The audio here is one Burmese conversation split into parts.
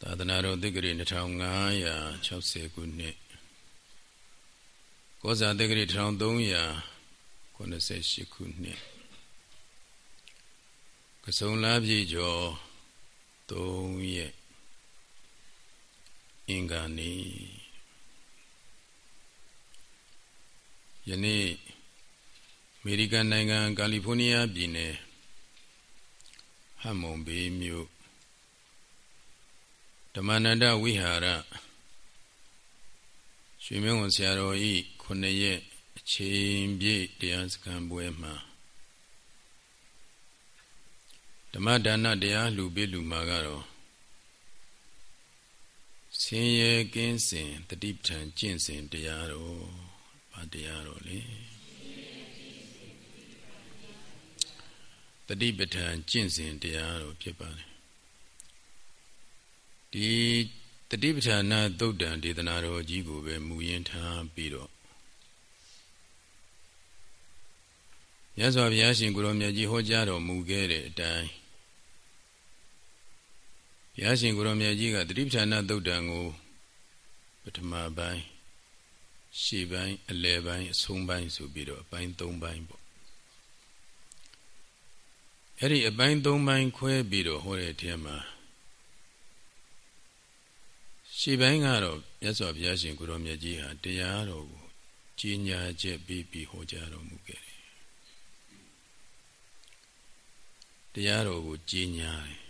သာသနာတော်သက္ကရာ2560ခုနှစ်ကောဇာသက္ကရာ1388ခုနှစ်ကစုံလားပြည့်ကျော်3ရက်အင်္ဂါနေ့ယနေ့အမေရိကန်နိုင်ငံကာလီဖိုးနီးယားပြည်နယ်ဟမ်မွန်ဘေးမြို့ ဓမ္မနန္ဒဝိဟာရရွှေမင်းဝန်ဆရာတော်ဤခုနှစ်ရက်အချိန်ပြည့်တရားစခန်းပွဲမှာဓမ္မဒါနတရားလှူပေးလူမှာကတော့ဆင်းရဲကင်းစင်တတိပဋ္ဌာန်ကျင့်စဉ်တရားတော်ဘာတရားတော်လဲတတိပဋ္ဌာန်ကျင့်စဉ်တရားတော်ဖြစ်ပါတယ် ဒီတတိပဋ္ဌာနာသုတ်တံဒေသနာတော်ကြီးကိုပဲမူရင်းထားပြီးတော့မြတ်စွာဘုရားရှင်ကိုရောမြတ်ကြီးဟောကြားတော်မူခဲ့တဲ့အတိုင်းဘုရားရှင်ကိုရောမြတ်ကြီးကတတိပဋ္ဌာနာသုတ်တံကိုပထမပိုင်းရှေ့ပိုင်းအလယ်ပိုင်းအဆုံးပိုင်းဆိုပြီးတော့အပိုင်း၃ပိုင်းပေါ့အဲ့ဒီအပိုင်း၃ပိုင်းခွဲပြီးတော့ဟောတဲ့အထက်မှာ ရှေ့ပိုင်းကတော့မြတ်စွာဘုရားရှင်ကိုရောမြတ်ကြီးဟာတရားတော်ကိုကြီးညာချက်ပြီးပြီးဟောကြားတော်မူခဲ့တယ်တရားတော်ကိုကြီးညာတယ်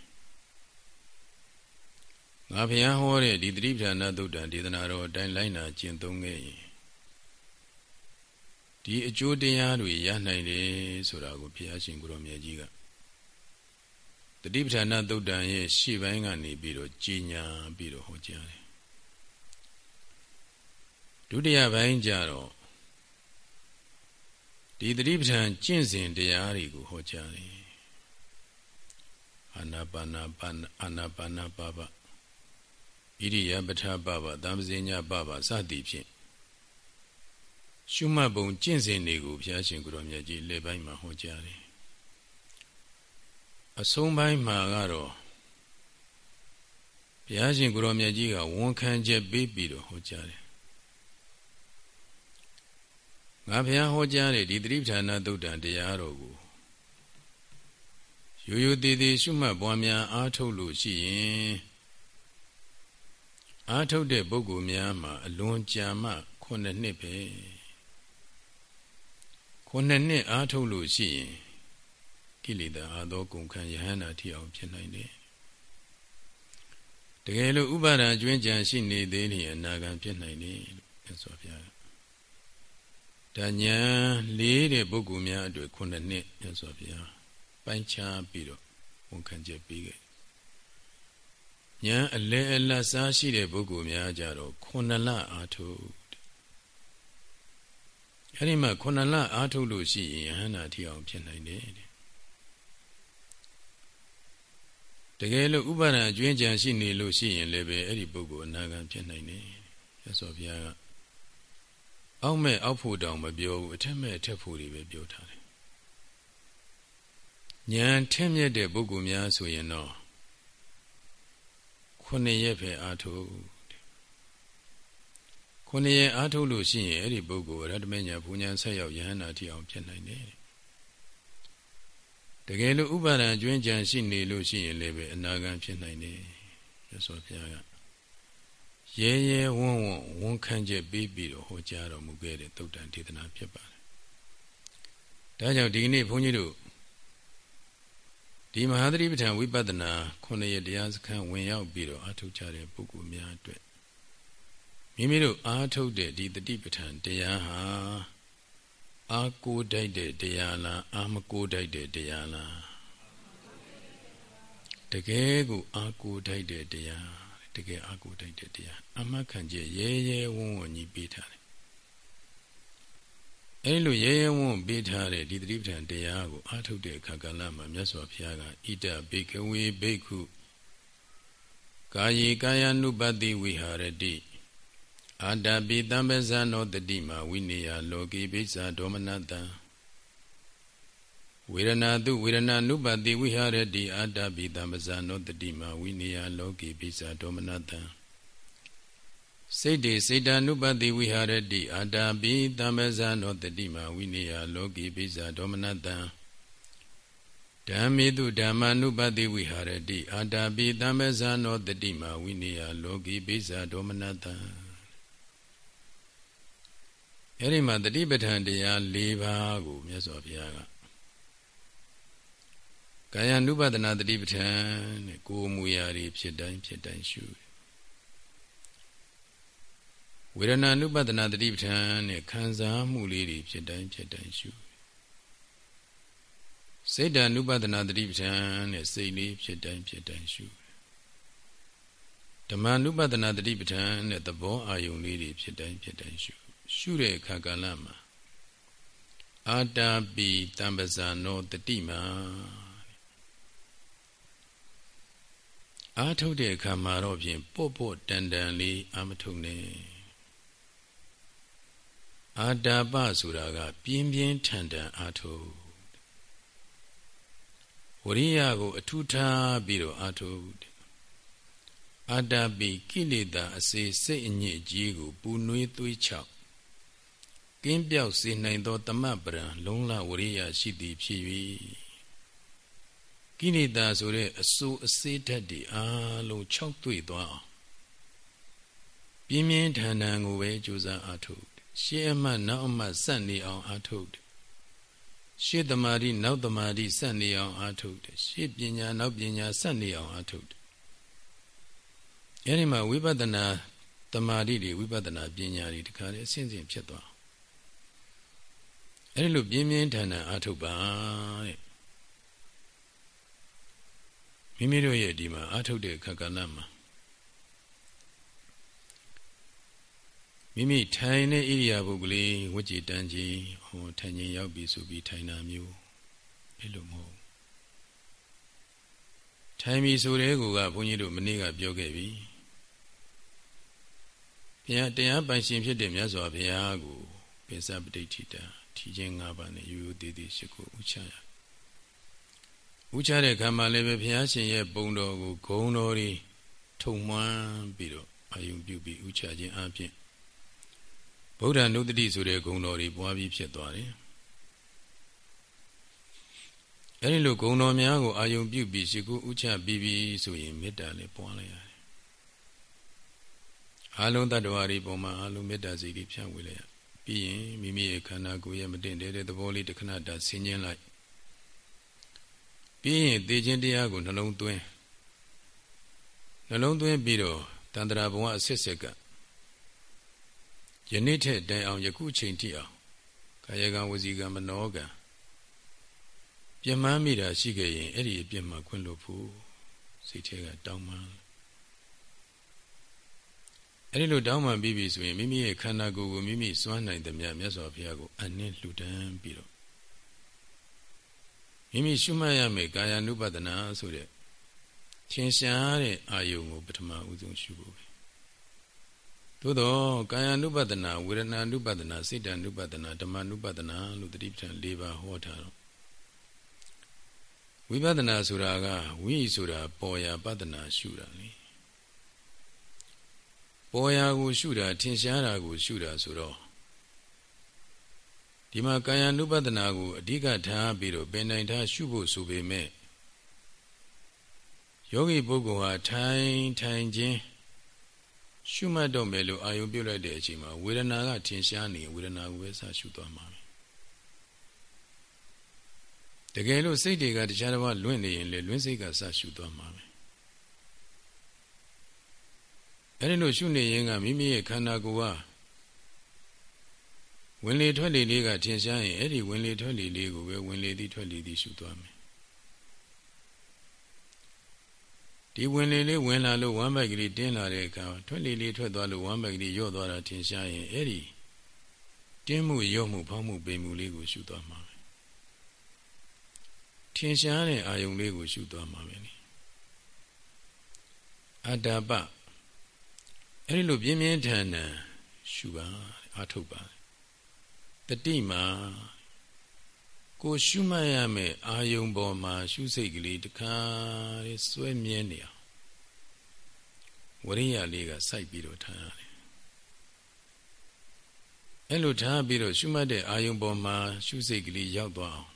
ငါဘုရားဟောတဲ့ဒီသတိပဋ္ဌာန်သုတ်တံဒေသနာတော်အတိုင်းလိုက်နာကျင့်သုံးခဲ့ရင်ဒီအကျိုးတရားတွေရနိုင်တယ်ဆိုတာကိုဘုရားရှင်ကိုရောမြတ်ကြီးက တတိပဋ္ဌာန်သုတ်တံရဲ့ရှေ့ပိုင်းကနေပြီးတော့ကြီးညာပြီးတော့ဟောကြားတယ်ဒုတိယပိုင်းကျတော့ဒီတတိပဋ္ဌာန်ကျင့်စဉ်တရားတွေကိုဟောကြားတယ်အာနာပါနာပါအာနာပါနာပါပဣရိယပဋ္ဌပပသံပဇိညာပပစသည်ဖြင့်ရှုမှတ်ပုံကျင့်စဉ်တွေကိုဘုရားရှင်ကိုရောမြတ်ကြီးလက်ပိုင်းမှာဟောကြားတယ် အဆုံးပိုင်းမှာကတော့ဘုရားရှင်ကိုရောမြတ်ကြီးကဝန်ခံချက်ပေးပြီးတော့ဟောကြားတယ်ငါဘုရားဟောကြားတဲ့ဒီသတိပဋ္ဌာန်သုတ်တံတရားတော်ကိုရိုးရိုးသေးသေးရှုမှတ်ပွားများအားထုတ်လို့ရှိရင်အားထုတ်တဲ့ပုဂ္ဂိုလ်များမှာအလွန်ကြာမှခုနှစ်နှစ်ပဲခုနှစ်နှစ်အားထုတ်လို့ရှိရင် ကိလေသာအာသောကုန်ခံယဟန္တာထိအောင်ဖြစ်နိုင်တယ်တကယ်လို့ဥပါဒံအကျွင်းကြံရှိနေသေးရင်အနာဂံဖြစ်နိုင်တယ်လို့ဆိုပြရတယ်ဒါညာလေးတဲ့ပုဂ္ဂိုလ်များအတွက်ခုနှစ်နှစ်မြတ်စွာဘုရားပိုင်းခြားပြီးတော့ဝန်ခံချက်ပေးခဲ့ညာအလဲအလတ်စားရှိတဲ့ပုဂ္ဂိုလ်များကြတော့ခုနှစ်လအာထုအဲ့ဒီမှာခုနှစ်လအာထုလို့ရှိရင်ယဟန္တာထီအောင်ဖြစ်နိုင်တယ် တကယ်လို့ဥပါဒံအကျွင်းကြံရှိနေလို့ရှိရင်လည်းပဲအဲ့ဒီပုဂ္ဂိုလ်အနာဂံဖြစ်နိုင်တယ်ရသော်ဘုရားကအောက်မဲ့အောက်ဖို့တောင်မပြောဘူးအထက်မဲ့အထက်ဖို့တွေပဲပြောထားတယ်ဉာဏ်ထက်မြက်တဲ့ပုဂ္ဂိုလ်များဆိုရင်တော့ခုနှစ်ရက်ပဲအာထုခုနှစ်ရက်အာထုလို့ရှိရင်အဲ့ဒီပုဂ္ဂိုလ်ရတ္တမညာဘုံညာဆက်ရောက်ယဟန္တာတိအောင်ဖြစ်နိုင်တယ် တကယ်လို့ဥပါဒံအကျွင်းကြံရှိနေလို့ရှိရင်လည်းပဲအနာဂံဖြစ်နိုင်တယ်ရသော်ဘုရားကရဲရဲဝံ့ဝံ့ဝန်ခံချက်ပေးပြီးတော့ဟောကြားတော်မူခဲ့တဲ့သုတ်တန်ဒေသနာဖြစ်ပါတယ်။ဒါကြောင့်ဒီကနေ့ဘုန်းကြီးတို့ဒီမဟာသတိပဋ္ဌာန်ဝိပဿနာခုနှစ်ရတရားစခန်းဝင်ရောက်ပြီးတော့အာထုတ်ကြတဲ့ပုဂ္ဂိုလ်များအတွက်မိမိတို့အာထုတ်တဲ့ဒီတတိပဋ္ဌာန်တရားဟာ အာကိုတိုက်တဲ့တရားလားအာမကိုတိုက်တဲ့တရားလားတကယ်ကိုအာကိုတိုက်တဲ့တရားတကယ်အာကိုတိုက်တဲ့တရားအမှတ်ခံချက်ရဲရဲဝံ့ဝံ့ကြီးပေးထားတယ်အဲလိုရဲရဲဝံ့ပေးထားတဲ့ဒီသတိပဋ္ဌာန်တရားကိုအားထုတ်တဲ့အခါကလည်းမှာမြတ်စွာဘုရားကဣဒဘေကဝေဘိက္ခုကာယေကာယ ानु ပတိဝိဟာရတိ အာတပိတံပဇာနောတတိမာဝိနေယလောကေဘိဇာဒေါမနတံဝေဒနာတုဝေဒနာနုပတိဝိဟာရတိအာတပိတမဇာနောတတိမဝိနည်းလောကိပိစာဒေါမနတံစိတ်တေစိတ်တ ानु ပတိဝိဟာရတိအာတာပိတမဇာနောတတိမဝိနည်းလောကိပိစာဒေါမနတံဓမ္မေတုဓမ္မာနုပတိဝိဟာရတိအာတာပိတမဇာနောတတိမဝိနည်းလောကိပိစာဒေါမနတံ အဲ့ဒီမှာတတိပဋ္ဌာန်တရား၄ပါးကိုမြတ်စွာဘုရားကကာယ ानु ပဒနာတတိပဋ္ဌာန်နဲ့ကိုယ်မူရာတွေဖြစ်တိုင်းဖြစ်တိုင်းရှုဝေဒနာ ानु ပဒနာတတိပဋ္ဌာန်နဲ့ခံစားမှုလေးတွေဖြစ်တိုင်းဖြစ်တိုင်းရှုစိတ်ဓာ ानु ပဒနာတတိပဋ္ဌာန်နဲ့စိတ်လေးဖြစ်တိုင်းဖြစ်တိုင်းရှုဓမ္မ ानु ပဒနာတတိပဋ္ဌာန်နဲ့သဘောအာယုံလေးတွေဖြစ်တိုင်းဖြစ်တိုင်းရှု ရှုတဲ့အခါကာလမှာအာတာပိတံပဇာနောတတိမာအာထုတ်တဲ့အခါမှာတော့ဖြင့်ပေါ့ပေါ့တန်တန်လေးအာမထုတ်နဲ့အာတာပဆိုတာက ပြင်းပြင်းထန်ထန်အာထုတ်ဝရိယကို အထူးထားပြီးတော့အာထုတ်အာတာပိကိလေသာအစေစိတ်အညစ်အကြေးကိုပူနွေးသွေးချောက် ကင်းပြောက်စေနိုင်သောတမတ်ပရံလုံးလဝရိယရှိသည်ဖြစ်၍ကိလေသာဆိုတဲ့အစိုးအစေးဓာတ်တွေအားလုံး၆တွေ့သွားအောင်ပြင်းပြင်းထန်ထန်ကိုပဲကြိုးစားအားထုတ်ရှေးအမှတ်နောက်အမှတ်စက်နေအောင်အားထုတ်ရှေးတမာတိနောက်တမာတိစက်နေအောင်အားထုတ်ရှေးပညာနောက်ပညာစက်နေအောင်အားထုတ်အဲဒီမှာဝိပဿနာတမာတိတွေဝိပဿနာပညာတွေတခါလေအစဉ်စဉ်ဖြစ်သွား အဲဒီလိုပြင်းပြင်းထန်ထန်အားထုတ်ပါတဲ့မိမိတို့ရဲ့ဒီမှာအားထုတ်တဲ့ခက္ကလမှာမိမိထိုင်တဲ့ဣရိယာပုဂ္ဂလိဝကြည်တန်းကြီးဟောထိုင်ခြင်းရောက်ပြီဆိုပြီးထိုင်တာမျိုးအဲ့လိုမဟုတ်ထိုင်ပြီဆိုတဲ့ကူကဘုန်းကြီးတို့မနေ့ကပြောခဲ့ပြီဘုရားတရားပိုင်ရှင်ဖြစ်တဲ့မြတ်စွာဘုရားကိုပိစပဋိဋ္ဌိတာ ထီခြင်း၅ပါးနဲ့ရိုးရိုးသေးသေးရှိကိုဥချရဥချတဲ့ခံမှာလည်းပဲဘုရားရှင်ရဲ့ပုံတော်ကိုဂုံတော်တွေထုံမှန်းပြီးတော့အာယုံပြုပြီးဥချခြင်းအပြင်ဗုဒ္ဓနုတ္တိဆိုတဲ့ဂုံတော်တွေပွားပြီးဖြစ်သွားတယ်အဲဒီလိုဂုံတော်များကိုအာယုံပြုပြီးရှိကိုဥချပြီးပြီဆိုရင်မေတ္တာလည်းပွားလိုက်ရတယ်အာလုံးတ attva တွေပုံမှာအာလုံးမေတ္တာစိတ်တွေဖြန့်ဝေလိုက်ရ ပြီးရင်မိမိရဲ့ခန္ဓာကိုယ်ရဲ့မတင်တဲ့သဘောလေးတစ်ခဏတည်းဆင်းခြင်းလိုက်ပြီးရင်သိခြင်းတရားကိုနှလုံးသွင်းနှလုံးသွင်းပြီးတော့တန္တရာဘဝအစစ်စစ်ကယနေ့ထက်တိုင်အောင်ယခုချိန်ထိအောင်ကာယကံဝစီကံမနောကံပြမန်းမိတာရှိခဲ့ရင်အဲ့ဒီအပြစ်မှခွင့်လို့ဖို့စိတ်ထဲကတောင်းပန် အဲ့ဒီလိုတောင်းပန်ပြီးပြီဆိုရင်မိမိရဲ့ခန္ဓာကိုယ်ကိုမိမိစွမ်းနိုင်သမျှမြတ်စွာဘုရားကိုအနှင်းလှူဒန်းပြီးတော့မိမိရှုမှတ်ရမယ်ကာယ ानु ပဒနာဆိုတဲ့သင်ရှားတဲ့အာယုံကိုပထမဦးဆုံးရှုဖို့ပဲသို့တော့ကာယ ानु ပဒနာဝေဒနာ ानु ပဒနာစိတ်တ ानु ပဒနာဓမ္မ ानु ပဒနာလို့တတိပဋ္ဌာန်၄ပါးဟောထားတော့ဝိပဿနာဆိုတာကဝိဆိုတာပေါ်ရာပဒနာရှုတာလေ ပေါ်ရာကိုရှုတာထင်ရှားတာကိုရှုတာဆိုတော့ဒီမှာကာယ ानु ပဒနာကိုအဓိကထားပြီးတော့ပင်နိုင်ထားရှုဖို့ဆိုပေမဲ့ယောဂီပုဂ္ဂိုလ်ဟာထိုင်ထိုင်ခြင်းရှုမှတ်တော့မယ်လို့အာယုပြုလိုက်တဲ့အချိန်မှာဝေဒနာကထင်ရှားနေဝေဒနာကိုပဲစရှုသွားမှာတကယ်လို့စိတ်တွေကတခြားတစ်ပါးလွင့်နေရင်လေလွင့်စိတ်ကစရှုသွားမှာပဲ အဲဒီလိုရှုနေရင်ကမိမိရဲ့ခန္ဓာကိုယ်ကဝင်လေထွက်လေလေးကထင်ရှားရင်အဲ့ဒီဝင်လေထွက်လေလေးကိုပဲဝင်လေသည်ထွက်လေသည်ရှုသွားမယ်ဒီဝင်လေလေးဝင်လာလို့ဝမ်းဘက်ကလေးတင်းလာတဲ့အခါထွက်လေလေးထွက်သွားလို့ဝမ်းဘက်ကလေးရော့သွားတာထင်ရှားရင်အဲ့ဒီတင်းမှုရော့မှုဖောင်းမှုပိန်မှုလေးကိုရှုသွားမှာပဲထင်ရှားတဲ့အာယုံလေးကိုရှုသွားမှာပဲလေအတ္တပ အဲ့ဒီလိုပြင်းပြင်းထန်ထန်ရှုပါအာထုတ်ပါတတိမာကိုရှုမှတ်ရမယ်အာယုံပေါ်မှာ ရှုစိတ်ကလေးတခါလေးစွဲမြဲနေအောင်ဝရိယလေးကစိုက်ပြီးတော့ထားရတယ်အဲ့လိုထားပြီးတော့ရှုမှတ်တဲ့အာယုံပေါ်မှာ ရှုစိတ်ကလေးရောက်သွားအောင်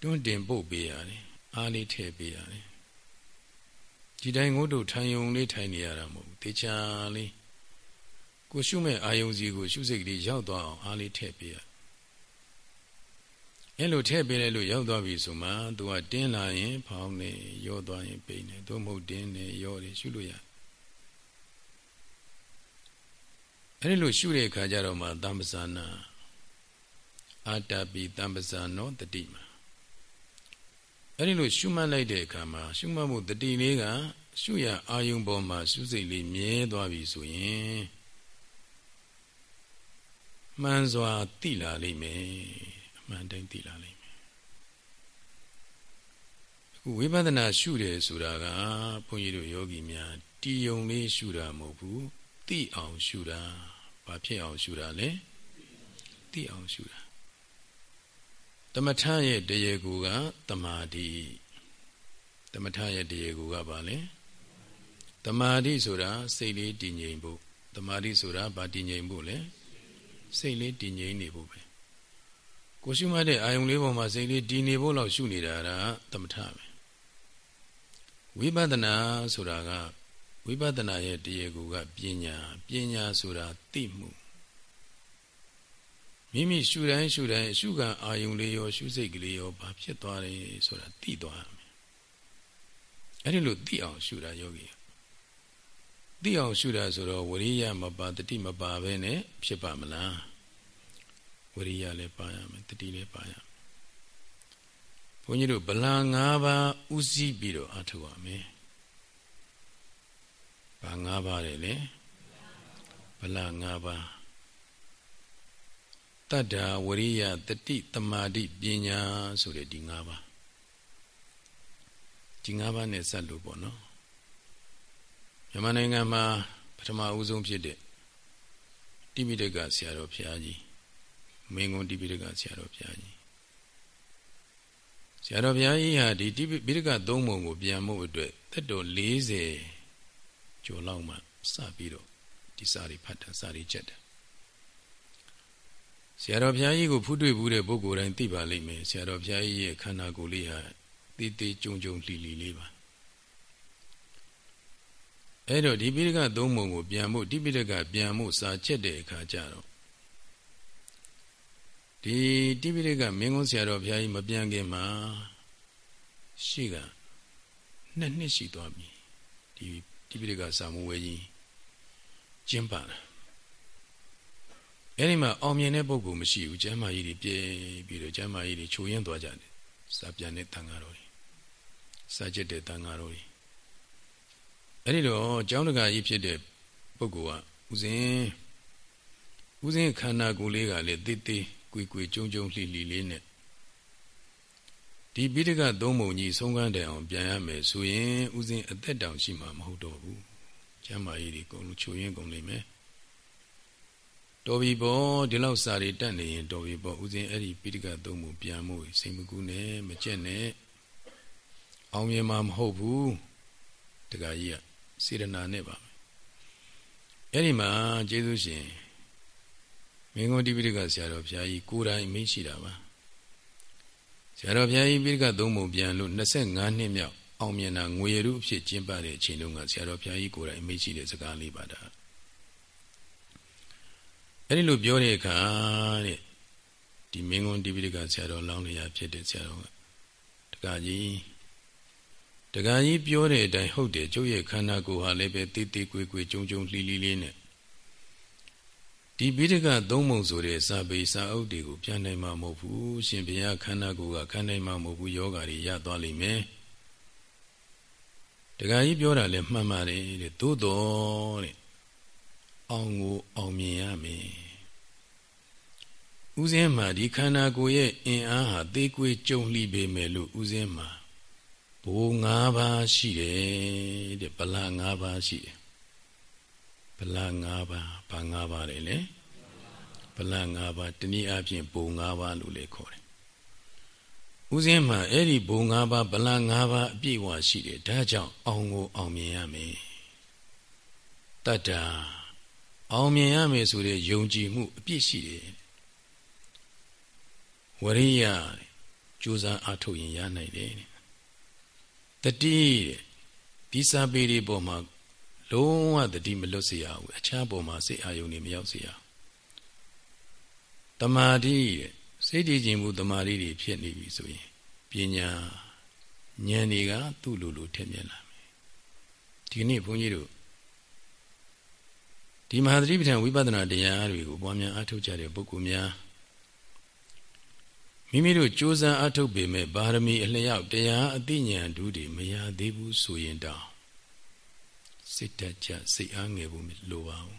တွန်းတင်ပို့ပေးရတယ်အားလေးထည့်ပေးရတယ် ဒီတိုင်းငုတ်တို့ထိုင်ယုံလေးထိုင်နေရတာမဟုတ်ဘူးတေချာလေးကိုရှုမဲ့အာယုံစီကိုရှုစိတ်ကလေးရောက်သွားအောင်အားလေးထည့်ပေးရအဲ့လိုထည့်ပေးလိုက်လို့ရောက်သွားပြီဆိုမှသူကတင်းလာရင်ဖောင်းနေရော့သွားရင်ပိန်နေသို့မဟုတ်တင်းနေရော့တယ်ရှုလို့ရအဲ့ဒီလိုရှုတဲ့အခါကျတော့မှတမ္ပဇာနာအာတပိတမ္ပဇာနောတတိမှာ အဲ့ဒီလိုရှုမှတ်လိုက်တဲ့အခါမှာရှုမှတ်မှုတတိလေးကရှုရအာယုံပေါ်မှာရှုစိတ်လေးမြဲသွားပြီဆိုရင်မှန်စွာသိလာလိမ့်မယ်အမှန်တိုင်းသိလာလိမ့်မယ်အခုဝိပဿနာရှုတယ်ဆိုတာကဘုန်းကြီးတို့ယောဂီများတီယုံလေးရှုတာမဟုတ်ဘူးသိအောင်ရှုတာဘာဖြစ်အောင်ရှုတာလဲသိအောင်ရှုတာ တမထရဲ့တရေကူကတမာတိတမထရဲ့တရေကူကဘာလဲတမာတိဆိုတာစိတ်လေးတည်ငြိမ်ဖို့တမာတိဆိုတာဘာတည်ငြိမ်ဖို့လဲစိတ်လေးတည်ငြိမ်နေဖို့ပဲကိုရှုမှတ်တဲ့အာယုံလေးပေါ်မှာစိတ်လေးတည်နေဖို့လောက်ရှုနေတာကတမထပဲဝိပဿနာဆိုတာကဝိပဿနာရဲ့တရားကူကပညာပညာဆိုတာသိမှု မိမိရှုတိုင်းရှုတိုင်းရှုကံအာယုံလေးရောရှုစိတ်ကလေးရောဘာဖြစ်သွားတယ်ဆိုတာသိသွားရမယ်အဲ့ဒီလိုသိအောင်ရှုတာယောဂီသိအောင်ရှုတာဆိုတော့ဝရိယမပါတတိမပါပဲနဲ့ဖြစ်ပါမလားဝရိယလည်းပါရမယ်တတိလည်းပါရမယ်ဘုန်းကြီးတို့ဗလာ၅ပါးဥစည်းပြီးတော့အထောက်ရမယ်ဘာ၅ပါးလဲလေဗလာ၅ပါး တတ္တာဝရိယတတိတမာတိပညာဆိုတဲ့ဒီ၅ပါးဒီ၅ပါးနဲ့ဆက်လို့ပေါ့နော်မြန်မာနိုင်ငံမှာပထမအဦးဆုံးဖြစ်တဲ့တိပိဋကဆရာတော်ဘုရားကြီးမင်းကုန်းတိပိဋကဆရာတော်ဘုရားကြီးဆရာတော်ဘုရားကြီးဟာဒီတိပိဋကသုံးပုံကိုပြန်မှုအတွက်တက်တော်40ကျော်လောက်မှစပြီးတော့ဒီစာတွေဖတ်တာစာတွေချက်တာ ဆရာတော်ဘုရားကြီးကိုဖူးတွေ့ဘူးတဲ့ပုဂ္ဂိုလ်တိုင်းသိပါလိမ့်မယ်ဆရာတော်ဘုရားကြီးရဲ့ခန္ဓာကိုယ်လေးဟာတီးတီးကြုံကြုံလှီလှီလေးပါအဲ့တော့ဒီပိဋကသုံးပုံကိုပြန်ဖို့ဒီပိဋကပြန်ဖို့စာချက်တဲ့အခါကျတော့ဒီတိပိဋကမင်းကုန်းဆရာတော်ဘုရားကြီးမပြန်ခင်မှာရှိကနှစ်နှစ်ရှိသွားပြီဒီတိပိဋကစာမဝဲကြီးကျင်းပါတာ အဲ့ဒီမှာအောင်မြင်တဲ့ပုဂ္ဂိုလ်မရှိဘူးကျမ်းမာကြီးတွေပြည့်ပြီးတော့ကျမ်းမာကြီးတွေချိုးရင်းသွားကြတယ်စာပြန်တဲ့တန်ဃာတော်တွေစာကျက်တဲ့တန်ဃာတော်တွေအဲ့ဒီတော့ကျောင်းတကာကြီးဖြစ်တဲ့ပုဂ္ဂိုလ်ကဥစဉ်ဥစဉ်ခန္ဓာကိုယ်လေးကလည်းတိတိကွေကွေကြုံကြုံလှိလှိလေးနဲ့ဒီပိဋကသုံးပုံကြီးဆုံးကန်းတယ်အောင်ပြန်ရမယ်ဆိုရင်ဥစဉ်အသက်တောင်ရှိမှာမဟုတ်တော့ဘူးကျမ်းမာရေးတွေကုန်လို့ချိုရင်းကုန်လိမ့်မယ် တော်ပြီပေါ့ဒီလောက်စာတွေတတ်နေရင်တော်ပြီပေါ့ဥစဉ်အဲ့ဒီပိဋကသုံးပုံပြန်မှုစိတ်မကူနဲ့မကြက်နဲ့အောင်မြင်မှာမဟုတ်ဘူးတခါကြီးကစေရနာနဲ့ပါအဲ့ဒီမှာကျေးဇူးရှင်မင်းကုန်တိပိဋကဆရာတော်ဘုရားကြီးကိုယ်တိုင်မင်းရှိတာပါဆရာတော်ဘုရားကြီးပိဋကသုံးပုံပြန်လို့25နှစ်မြောက်အောင်မြင်တာငွေရုအဖြစ်ကျင်းပတဲ့အချိန်တုန်းကဆရာတော်ဘုရားကြီးကိုယ်တိုင်မင်းရှိတဲ့စကားလေးပါတာ အဲ့ဒီလိုပြောတဲ့အခါတဲ့ဒီမင်းကုန်တိပိဋကဆရာတော်လောင်းလျာဖြစ်တဲ့ဆရာတော်ကတကကြီးတကကြီးပြောတဲ့အတိုင်းဟုတ်တယ်ကျုပ်ရဲ့ခန္ဓာကိုယ်ဟာလည်းပဲတေးသေးကွေကွေကြုံကြုံလှီလှီလေးနဲ့ဒီပိဋကသုံးပုံဆိုတဲ့စာပေစာအုပ်တွေကိုပြန်နိုင်မှာမဟုတ်ဘူးရှင်ဘုရားခန္ဓာကိုယ်ကခံနိုင်မှာမဟုတ်ဘူးယောဂါတွေရသွားလိမ့်မယ်တခါကြီးပြောတာလဲမှန်ပါတယ်တဲ့သို့တော်တဲ့ အောင်ကိုအောင်မြင်ရမယ်ဥစဉ်မှာဒီခန္ဓာကိုယ်ရဲ့အင်အားဟာသေးကွေးကြုံလှီပေမယ်လို့ဥစဉ်မှာဘိုး၅ပါးရှိတယ်တဲ့ဗလာ၅ပါးရှိတယ်ဗလာ၅ပါးဘာ၅ပါးလဲလေဗဗလ၅ပါးတနည်းအားဖြင့်ဘုံ၅ပါးလို့လည်းခေါ်တယ်ဥစဉ်မှာအဲ့ဒီဘုံ၅ပါးဗလ၅ပါးအပြည့်အဝရှိတယ်ဒါကြောင့်အောင်ကိုအောင်မြင်ရမယ်တတ္တာ အောင်မြင်ရမယ်ဆိုတဲ့ယုံကြည်မှုအပြည့်ရှိတယ်ဝရိယကြိုးစားအားထုတ်ရင်ရနိုင်တယ်တတိဒီစာပေတွေပေါ်မှာလုံးဝတတိမလွတ်စေရဘူးအခြားပေါ်မှာစိတ်အာယုန်တွေမရောက်စေရတမာတိစိတ်တည်ခြင်းမှုတမာတိတွေဖြစ်နေပြီဆိုရင်ပညာဉာဏ်တွေကသူ့လိုလိုထက်မြက်လာမယ်ဒီနေ့ဘုန်းကြီးတို့ ဒီမဟာသတိပဋ္ဌာန်ဝိပဿနာတရားတွေကိုပွားများအားထုတ်ကြတဲ့ပုဂ္ဂိုလ်များမိမိတို့ကြိုးစားအားထုတ်ပေမဲ့ပါရမီအလျောက်တရားအသိဉာဏ်ဓုတွေမရသေးဘူးဆိုရင်တောင်စိတ်တက်ကြစိတ်အားငယ်ဖို့လိုပါဘူး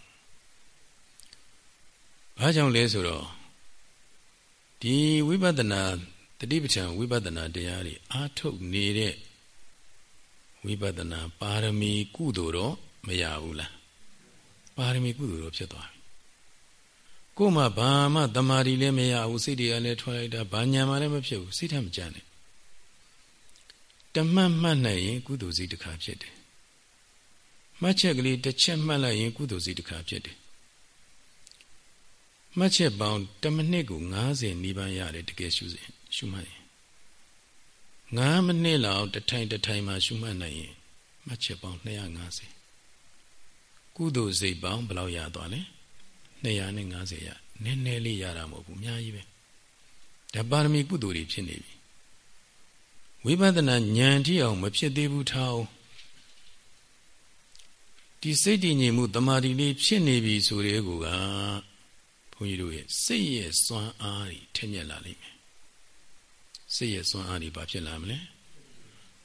။ဘာကြောင့်လဲဆိုတော့ဒီဝိပဿနာတတိပဋ္ဌာန်ဝိပဿနာတရားတွေအားထုတ်နေတဲ့ဝိပဿနာပါရမီကုသိုလ်တော့မရဘူးလား ပါရမီကုသိုလ်တော့ဖြစ်သွားပြီကို့မှာဘာမှတမာရီလည်းမရဘူးစိတ်တွေကလည်းထွက်လိုက်တာဘာညာမှလည်းမဖြစ်ဘူးစိတ်ထမကြနဲ့တမတ်မှတ်နိုင်ရင်ကုသိုလ်စိတ်တစ်ခါဖြစ်တယ်မှတ်ချက်ကလေးတစ်ချက်မှတ်လိုက်ရင်ကုသိုလ်စိတ်တစ်ခါဖြစ်တယ်မှတ်ချက်ပေါင်း1မိနစ်ကို90နီးပါးရတယ်တကယ်ရှုစဉ်ရှုမှတ်ရင်9မိနစ်လောက်တစ်ထိုင်တစ်ထိုင်မှာရှုမှတ်နိုင်ရင်မှတ်ချက်ပေါင်း250 ကုသိုလ်စိတ်ပေါင်းဘယ်လောက်ရသွားလဲ250ရနည်းနည်းလေးရတာမဟုတ်ဘူးအများကြီးပဲဒါပါရမီကုသိုလ်တွေဖြစ်နေပြီဝိပဿနာဉာဏ်ထိအောင်မဖြစ်သေးဘူးထားအောင်ဒီစိတ်တည်ငြိမ်မှုတမာတိလေးဖြစ်နေပြီဆိုတဲ့ကူကဘုန်းကြီးတို့ရဲ့စိတ်ရဲ့စွမ်းအားတွေထက်မြက်လာလိမ့်မယ်စိတ်ရဲ့စွမ်းအားတွေဘာဖြစ်လာမလဲ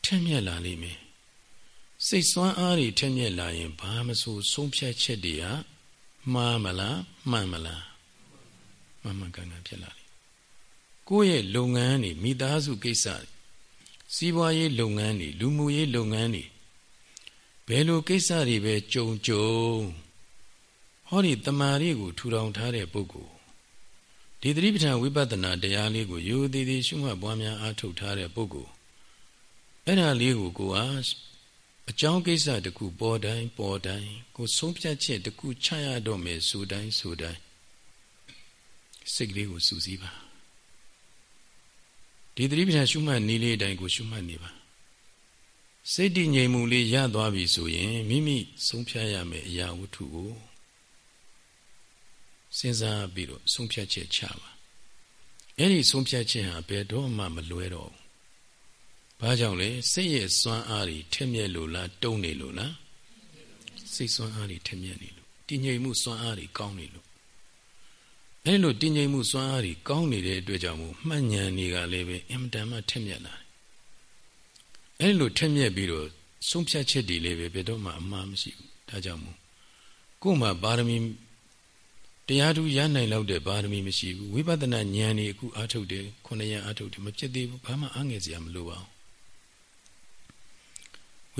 ထက်မြက်လာလိမ့်မယ် စိတ်စွမ်းအားတွေထက်မြက်လာရင်ဘာမဆိုဆုံးဖြတ်ချက်တွေကမှားမလားမှန်မလားမှန်မှန်ကန်ကန်ဖြစ်လာလိမ့်ကိုယ့်ရဲ့လုပ်ငန်းတွေမိသားစုကိစ္စတွေစီးပွားရေးလုပ်ငန်းတွေလူမှုရေးလုပ်ငန်းတွေဘယ်လိုကိစ္စတွေပဲကြုံကြုံဟောဒီတမာရီကိုထူထောင်ထားတဲ့ပုဂ္ဂိုလ်ဒီသတိပဋ္ဌာန်ဝိပဿနာတရားလေးကိုရိုသေသေးရှုမှတ်ပွားများအားထုတ်ထားတဲ့ပုဂ္ဂိုလ်အဲ့ဒါလေးကိုကိုအား အကြောင်းကိစ္စတခုပေါ်တိုင်းပေါ်တိုင်းကိုဆုံးဖြတ်ချက်တခုချရတော့မယ်ဆိုတိုင်းဆိုတိုင်းစိတ်ကလေးကိုစူးစီးပါဒီသတိပဋ္ဌာန်ရှုမှတ်နည်းလေးအတိုင်းကိုရှုမှတ်နေပါစိတ်တည်ငြိမ်မှုလေးရသွားပြီဆိုရင်မိမိဆုံးဖြတ်ရမယ့်အရာဝတ္ထုကိုစဉ်းစားပြီးတော့ဆုံးဖြတ်ချက်ချပါအဲ့ဒီဆုံးဖြတ်ချက်ဟာဘယ်တော့မှမလွဲတော့ဘူး ဘာကြောင့်လဲစိတ်ရဲ့စွမ်းအားတွေထက်မြက်လို့လားတုံးနေလို့လားစိတ်စွမ်းအားတွေထက်မြက်နေလို့တည်ငြိမ်မှုစွမ်းအားတွေကောင်းနေလို့အဲ့လိုတည်ငြိမ်မှုစွမ်းအားတွေကောင်းနေတဲ့အတွက်ကြောင့်မို့မှတ်ဉာဏ်တွေကလည်းပဲအင်မတန်မှထက်မြက်လာတယ်အဲ့လိုထက်မြက်ပြီးတော့ဆုံးဖြတ်ချက်တွေလည်းပဲဘယ်တော့မှအမှားမရှိဘူးဒါကြောင့်မို့ကို့မှာပါရမီတရားသူရနိုင်လောက်တဲ့ပါရမီမရှိဘူးဝိပဿနာဉာဏ်นี่အခုအားထုတ်တယ်ခုနှစ်ရအားထုတ်တယ်မဖြစ်သေးဘူးဘာမှအားငယ်စရာမလိုပါဘူး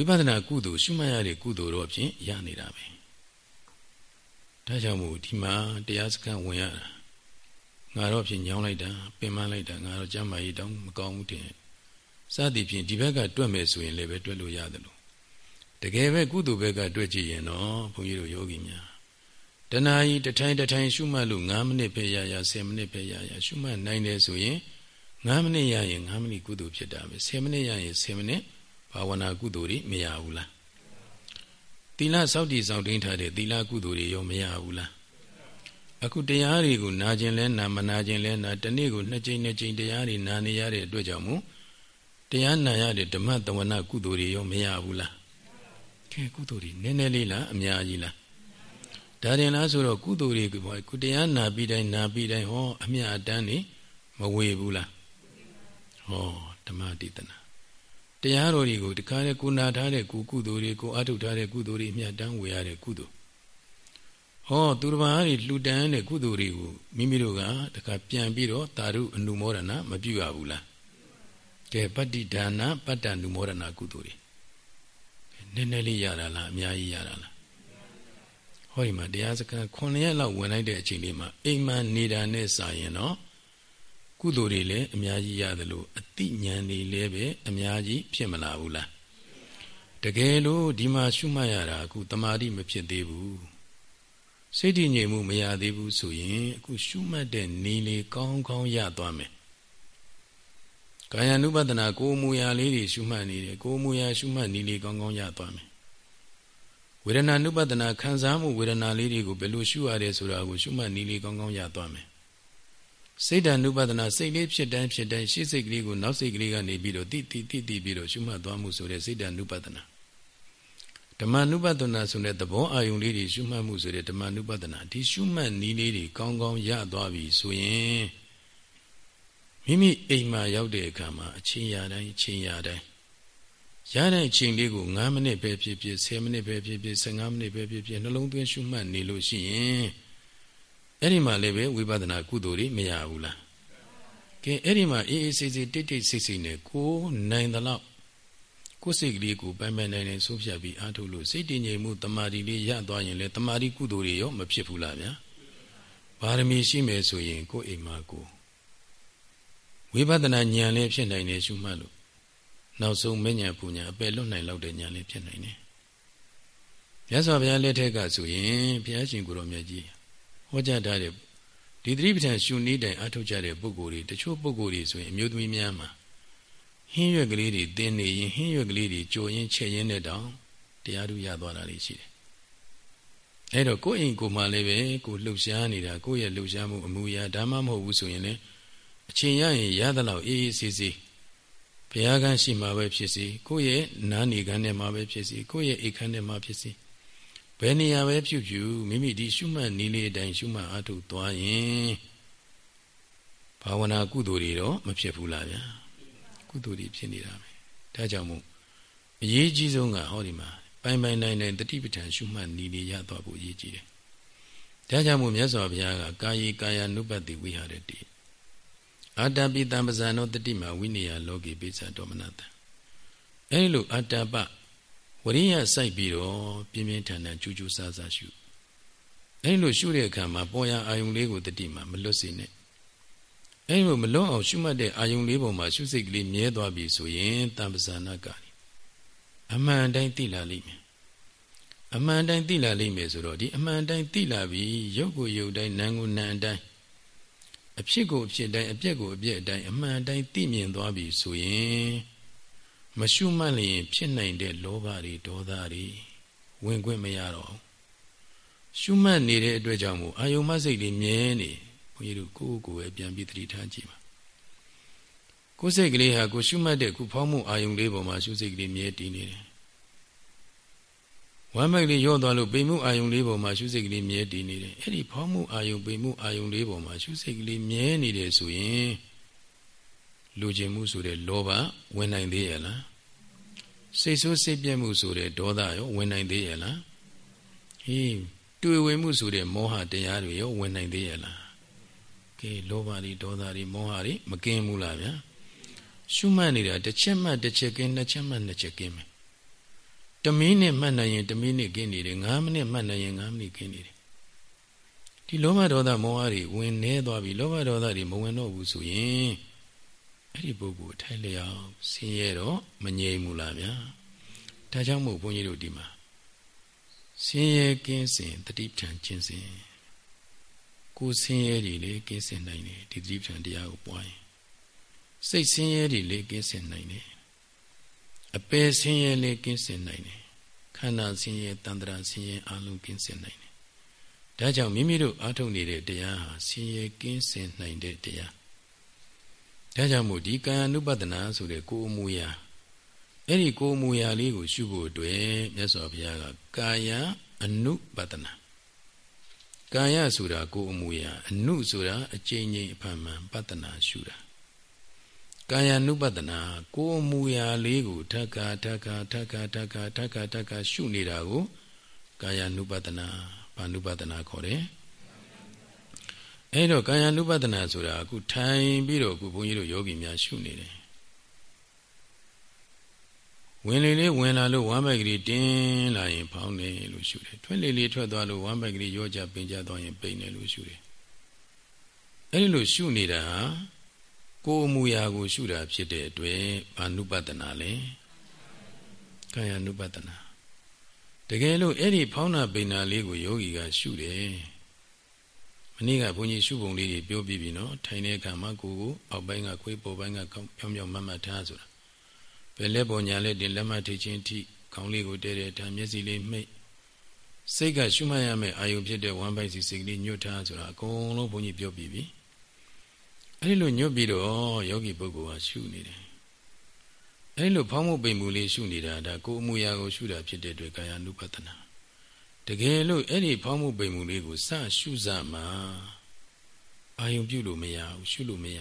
ဝိပဿနာကုသိုလ်ရှုမှတ်ရတဲ့ကုသိုလ်တော့ဖြင့်ရနေတာပဲဒါကြောင့်မို့ဒီမှာတရားစခန်းဝင်ရတာငါတော့ဖြင့်ညောင်းလိုက်တာပင်မလိုက်တာငါတော့ကြမ်းမာရေးတောင်းမကောင်းဘူးတင်စသည်ဖြင့်ဒီဘက်ကတွက်မယ်ဆိုရင်လည်းပဲတွက်လို့ရတယ်လို့တကယ်ပဲကုသိုလ်ဘက်ကတွက်ကြည့်ရင်တော့ဘုန်းကြီးတို့ယောဂီများတဏှာကြီးတထိုင်တထိုင်ရှုမှတ်လို့9မိနစ်ပဲရရ10မိနစ်ပဲရရရှုမှတ်နိုင်တယ်ဆိုရင်9မိနစ်ရရင်9မိနစ်ကုသိုလ်ဖြစ်တာပဲ10မိနစ်ရရင်10မိနစ် ဘာဝနာကုသိုလ်တွေမရဘူးလားသီလစောင့်တည်စောင့်တင်းထားတဲ့သီလကုသိုလ်တွေရောမရဘူးလားအခုတရားတွေကိုနာကျင်လဲနာမနာကျင်လဲနာတနေ့ကိုနှစ်ကြိမ်နှစ်ကြိမ်တရားတွေနာနေရတဲ့အတွက်ကြောင့်မို့တရားနာရတဲ့ဓမ္မတဝနာကုသိုလ်တွေရောမရဘူးလားကဲကုသိုလ်တွေနည်းနည်းလေးလားအများကြီးလားဒါရင်လားဆိုတော့ကုသိုလ်တွေကကုတရားနာပြီးတိုင်းနာပြီးတိုင်းဟောအမြတ်အတန်းနေမဝေဘူးလားဟောဓမ္မတိတနာ တရားတော်တွေကိုတခါလေကိုနာထားတဲ့ကုကုသိုလ်တွေကိုအထုတ်ထားတဲ့ကုသိုလ်တွေအမြတ်တန်းဝေရတဲ့ကုသိုလ်ဟောသူတစ်ပါးတွေလှူဒန်းတဲ့ကုသိုလ်တွေကိုမိမိတို့ကတခါပြန်ပြီးတော့တာရုအနုမောဒနာမပြုရဘူးလားကဲပတ္တိဒါနပတ္တနုမောဒနာကုသိုလ်တွေနည်းနည်းလေးရတာလားအများကြီးရတာလားဟဟောဒီမှာတရားစခန်း9ရက်လောက်ဝင်လိုက်တဲ့အချိန်လေးမှာအိမ်မှာနေတာနဲ့စာရင်တော့ ကုသိုလ်တွေလည်းအများကြီးရတယ်လို့အတိညာဏ်တွေလည်းပဲအများကြီးဖြစ်မလာဘူးလားတကယ်လို့ဒီမှာရှုမှတ်ရတာအခုတမာတိမဖြစ်သေးဘူးစိတ်တည်ငြိမ်မှုမရသေးဘူးဆိုရင်အခုရှုမှတ်တဲ့နေလေကောင်းကောင်းရသွားမယ်ကာယ ानु ပဒနာကိုမူရာလေးတွေရှုမှတ်နေတယ်ကိုမူရာရှုမှတ်နေလေကောင်းကောင်းရသွားမယ်ဝေဒနာ ानु ပဒနာခံစားမှုဝေဒနာလေးတွေကိုဘယ်လိုရှုရတယ်ဆိုတာကိုရှုမှတ်နေလေကောင်းကောင်းရသွားမယ် စိတ်ဓာနုပဒနာစိတ်လေးဖြစ်တိုင်းဖြစ်တိုင်းရှေ့စိတ်ကလေးကိုနောက်စိတ်ကလေးကနေပြီးတော့တိတိတိတိပြီးတော့ရှုမှတ်သွားမှုဆိုတဲ့စိတ်ဓာနုပဒနာဓမ္မနုပဒနာဆိုတဲ့သဘောအာယုံလေးတွေရှုမှတ်မှုဆိုတဲ့ဓမ္မနုပဒနာဒီရှုမှတ်နည်းလေးတွေကောင်းကောင်းရသွားပြီဆိုရင်မိမိအိမ်မှာရောက်တဲ့အခါမှာအချိန်ရတိုင်းအချိန်ရတိုင်းရတဲ့အချိန်လေးကို9မိနစ်ပဲဖြစ်ဖြစ်10မိနစ်ပဲဖြစ်ဖြစ်15မိနစ်ပဲဖြစ်ဖြစ်နှလုံးသွင်းရှုမှတ်နေလို့ရှိရင် အဲ့ဒီမှာလည်းပဲဝိပဿနာကုသိုလ်တွေမရဘူးလားကဲအဲ့ဒီမှာအေးအေးဆေးဆေးတိတ်တိတ်ဆိတ်ဆိတ်နဲ့ကိုနိုင်သလောက်ကိုယ်စိတ်ကလေးကိုပိုင်ပိုင်နိုင်နိုင်ဆုံးဖြတ်ပြီးအားထုတ်လို့စိတ်တည်ငြိမ်မှုတမာတိလေးရသွားရင်လေတမာတိကုသိုလ်တွေရောမဖြစ်ဘူးလားဗျာပါရမီရှိမယ်ဆိုရင်ကိုယ်အိမ်မှာကိုဝိပဿနာဉာဏ်လေးဖြစ်နိုင်တယ်ရှုမှတ်လို့နောက်ဆုံးမဉ္ဇဉ်ပူညာအပယ်လွတ်နိုင်လောက်တဲ့ဉာဏ်လေးဖြစ်နိုင်တယ်မြတ်စွာဘုရားလက်ထက်ကဆိုရင်ဘုရားရှင်ကိုရောမြတ်ကြီး ဟောကြားထားတဲ့ဒီသတိပဋ္ဌာန်ရှုနည်းတိုင်အထုတ်ကြတဲ့ပုဂ္ဂိုလ်တွေတချို့ပုဂ္ဂိုလ်တွေဆိုရင်အမျိုးသမီးများမှာဟင်းရွက်ကလေးတွေတင်းနေရင်ဟင်းရွက်ကလေးတွေကြိုရင်ချက်ရင်းနဲ့တောင်တရားဓုရသွားတာတွေရှိတယ်။အဲတော့ကိုယ့်အိမ်ကိုယ်မှလည်းပဲကိုလှုပ်ရှားနေတာကိုယ့်ရဲ့လှုပ်ရှားမှုအမှုရာဒါမှမဟုတ်ဘူးဆိုရင်လည်းအချိန်ရရင်ရသလောက်အေးအေးဆေးဆေးဘုရားကရှိမှပဲဖြစ်စီကိုယ့်ရဲ့နားနေခန်းထဲမှာပဲဖြစ်စီကိုယ့်ရဲ့အိတ်ခန်းထဲမှာဖြစ်စီ ဘယ်နေရာပဲဖြူဖြူမိမိဒီရှုမှတ်နည်းလေးအတိုင်းရှုမှတ်အားထုတ်သွားရင်ဘာဝနာကုသိုလ်တွေတော့မဖြစ်ဘူးလားဗျာကုသိုလ်တွေဖြစ်နေတာပဲဒါကြောင့်မို့အရေးကြီးဆုံးကဟောဒီမှာပိုင်ပိုင်နိုင်နိုင်တတိပဋ္ဌာန်ရှုမှတ်နည်းလေးရသွားဖို့အရေးကြီးတယ်ဒါကြောင့်မို့မြတ်စွာဘုရားကကာယေကာယ ानु ပတ္တိဝိဟာရတိအာတပိတံပဇာနောတတိမဝိနည်းလောကေပိစ္ဆာဒေါမနတအဲဒီလိုအာတပဝ ရိယစိုက်ပြီးတော့ပြင်းပြင်းထန်ထန်ကြူးကြူးဆားဆားရှုအဲဒီလိုရှုတဲ့အခါမှာပေါ်ရအာယုံလေးကိုတတိမမလွတ်စေနဲ့အဲဒီလိုမလွတ်အောင်ရှုမှတ်တဲ့အာယုံလေးပေါ်မှာရှုစိတ်ကလေးမြဲသွားပြီဆိုရင်တံပဇာနာကအမှန်တိုင်းသိလာလိမ့်မယ်အမှန်တိုင်းသိလာလိမ့်မယ်ဆိုတော့ဒီအမှန်တိုင်းသိလာပြီရုပ်ကိုရုပ်တိုင်းနာမ်ကိုနာမ်တိုင်းအဖြစ်ကိုအဖြစ်တိုင်းအပြက်ကိုအပြက်တိုင်းအမှန်တိုင်းသိမြင်သွားပြီဆိုရင် မရှုမှတ်လျင် ဖြစ်နိုင်တဲ့လောဘတွေဒေါသတွေဝင်ခွင့်မရတော့ရှုမှတ်နေတဲ့အတွက်ကြောင့်မို့အာယုံမစိတ်လေးမြဲနေဘုန်းကြီးတို့ကိုယ့်ကိုယ်ပဲပြန်ပြီးသတိထားကြည့်ပါကိုယ်စိတ်ကလေးဟာကိုရှုမှတ်တဲ့ခုဖောင်းမှုအာယုံလေးပေါ်မှာရှုစိတ်ကလေးမြဲတည်နေတယ်ဝမ်းမိုက်လေးရော့သွားလို့ပိန်မှုအာယုံလေးပေါ်မှာရှုစိတ်ကလေးမြဲတည်နေတယ်အဲ့ဒီဖောင်းမှုအာယုံပိန်မှုအာယုံလေးပေါ်မှာရှုစိတ်ကလေးမြဲနေတယ်ဆိုရင်လူကျင်မှုဆိုတဲ့လောဘဝင်နိုင်သေးရဲ့လား စိတ်ဆိုးစိတ်ပြည့်မှုဆိုတဲ့ဒေါသရောဝင်နိုင်သေးရဲ့လားဟေးတွေ့ဝင်မှုဆိုတဲ့မောဟတရားတွေရောဝင်နိုင်သေးရဲ့လားကဲလောဘတွေဒေါသတွေမောဟတွေမကင်းဘူးလားဗျာရှုမှတ်နေတာတစ်ချက်မှတစ်ချက်ကင်းနှစ်ချက်မှနှစ်ချက်ကင်းမယ်တမင်းနဲ့မှတ်နိုင်ရင်တမင်းနဲ့ကင်းနေတယ်9မိနစ်မှတ်နိုင်ရင်9မိနစ်ကင်းနေတယ်ဒီလောဘဒေါသမောဟတွေဝင်နေသွားပြီလောဘဒေါသတွေမဝင်တော့ဘူးဆိုရင် အဲ့ဒီပုဂ္ဂိုလ်ထိုင်လျောက်ဆင်းရဲတော့မငြိမ်ဘူးလားဗျာဒါကြောင့်မို့ဘုန်းကြီးတို့ဒီမှာဆင်းရဲကင်းစင်တတိပဋ္ဌာန်ကျင့်စဉ်ကိုယ်ဆင်းရဲတွေလေကင်းစင်နိုင်တယ်ဒီတတိပဋ္ဌာန်တရားကိုပွားရင်စိတ်ဆင်းရဲတွေလေကင်းစင်နိုင်တယ်အပယ်ဆင်းရဲလေကင်းစင်နိုင်တယ်ခန္ဓာဆင်းရဲတန်ត្រာဆင်းရဲအလုံးကင်းစင်နိုင်တယ်ဒါကြောင့်မိမိတို့အားထုတ်နေတဲ့တရားဟာဆင်းရဲကင်းစင်နိုင်တဲ့တရား ဒါကြောင့်မို့ဒီကာယ ानु ပဒနာဆိုတဲ့ကိုယ်အမူအရာအဲ့ဒီကိုယ်အမူအရာလေးကိုရှုဖို့အတွက်မြတ်စွာဘုရားကကာယ ानु ပဒနာကာယဆိုတာကိုယ်အမူအရာအနုဆိုတာအကျဉ်းချင်းအဖန်မှန်ပဒနာရှုတာကာယ ानु ပဒနာကိုယ်အမူအရာလေးကိုထက္ကာထက္ကာထက္ကာထက္ကာထက္ကာထက္ကာရှုနေတာကိုကာယ ानु ပဒနာဘာ ानु ပဒနာခေါ်တယ် အဲ့တော့ကာယ ानु ပဒနာဆိုတာအခုထိုင်ပြီးတော့အခုဘုန်းကြီးတို့ယောဂီများရှုနေတယ်ဝင်လေလေးဝင်လာလို့ဝမ်းပိုက်ကလေးတင်းလာရင်ဖောင်းတယ်လို့ရှုတယ်ထွက်လေလေးထွက်သွားလို့ဝမ်းပိုက်ကလေးရောကြပင်ကြသွားရင်ပိန်တယ်လို့ရှုတယ်အဲ့ဒီလိုရှုနေတာဟာကိုယ်အမူအရာကို ရှုတာဖြစ်တဲ့အတွက်ဘာနုပဒနာလဲကာယ ानु ပဒနာတကယ်လို့အဲ့ဒီဖောင်းနာပိန်နာလေးကိုယောဂီကရှုတယ် မနေ့ကဘုန်းကြီးရှုပုံလေးတွေပြောပြီးပြီနော်ထိုင်တဲ့အခါမှာကိုယ်ကိုအောက်ပိုင်းကခွေးပေါ်ပိုင်းကဖြောင်းဖြောင်းမတ်မတ်ထားဆိုတာဘယ်လက်ပေါ်ညာလက်တင်လက်မထိချင်းထိခေါင်းလေးကိုတဲတဲ့ထားမျက်စိလေးမှိတ်စိတ်ကရှုမှတ်ရမယ့်အာယုဖြစ်တဲ့ဝမ်းပိုက်စီစိတ်ကလေးညွတ်ထားဆိုတာအကုန်လုံးဘုန်းကြီးပြောပြီးပြီအဲဒီလိုညွတ်ပြီးတော့ယောဂီပုဂ္ဂိုလ်ဟာရှုနေတယ်အဲဒီလိုဖောင်းမှုပိန်မှုလေးရှုနေတာဒါကိုယ်အမူအရာကိုရှုတာဖြစ်တဲ့အတွက်ကာယ ानु ပတနာ တကယ်လို့အဲ့ဒီဖောင်းမှုပိန်မှုလေးကိုစရှုစမှာအာယုံပြုလို့မရဘူးရှုလို့မရ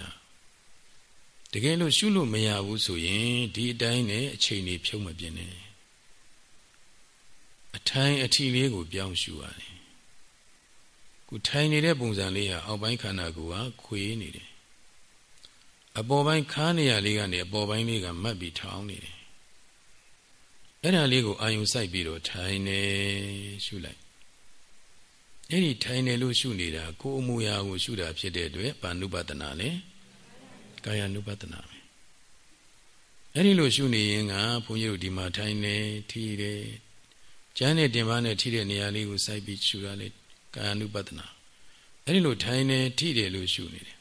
တကယ်လို့ရှုလို့မရဘူးဆိုရင်ဒီအတိုင်းနဲ့အချိန်လေးဖြုံးမပြင်းနဲ့အထိုင်အထီလေးကိုပြောင်းရှုရတယ်ခုထိုင်နေတဲ့ပုံစံလေးဟာအောက်ပိုင်းခန္ဓာကိုယ်ကခွေနေတယ်အပေါ်ပိုင်းခါးနေရလေးကနေအပေါ်ပိုင်းလေးကမတ်ပြီးထောင်းနေတယ် အဲ့ဒါလေးကိုအာယုံစိုက်ပြီးတော့ထိုင်နေရှုလိုက်အဲ့ဒီထိုင်နေလို့ရှုနေတာကိုယ်အမူအရာကိုရှုတာဖြစ်တဲ့အတွက်ဘာနုပဒနာလဲကာယ ानु ပဒနာပဲအဲ့ဒီလိုရှုနေရင်ကဘုန်းကြီးတို့ဒီမှာထိုင်နေထိတယ်ကျမ်းနဲ့တင်ပါနဲ့ထိတဲ့နေရာလေးကိုစိုက်ပြီးရှုရလေကာယ ानु ပဒနာအဲ့ဒီလိုထိုင်နေထိတယ်လို့ရှုနေတယ်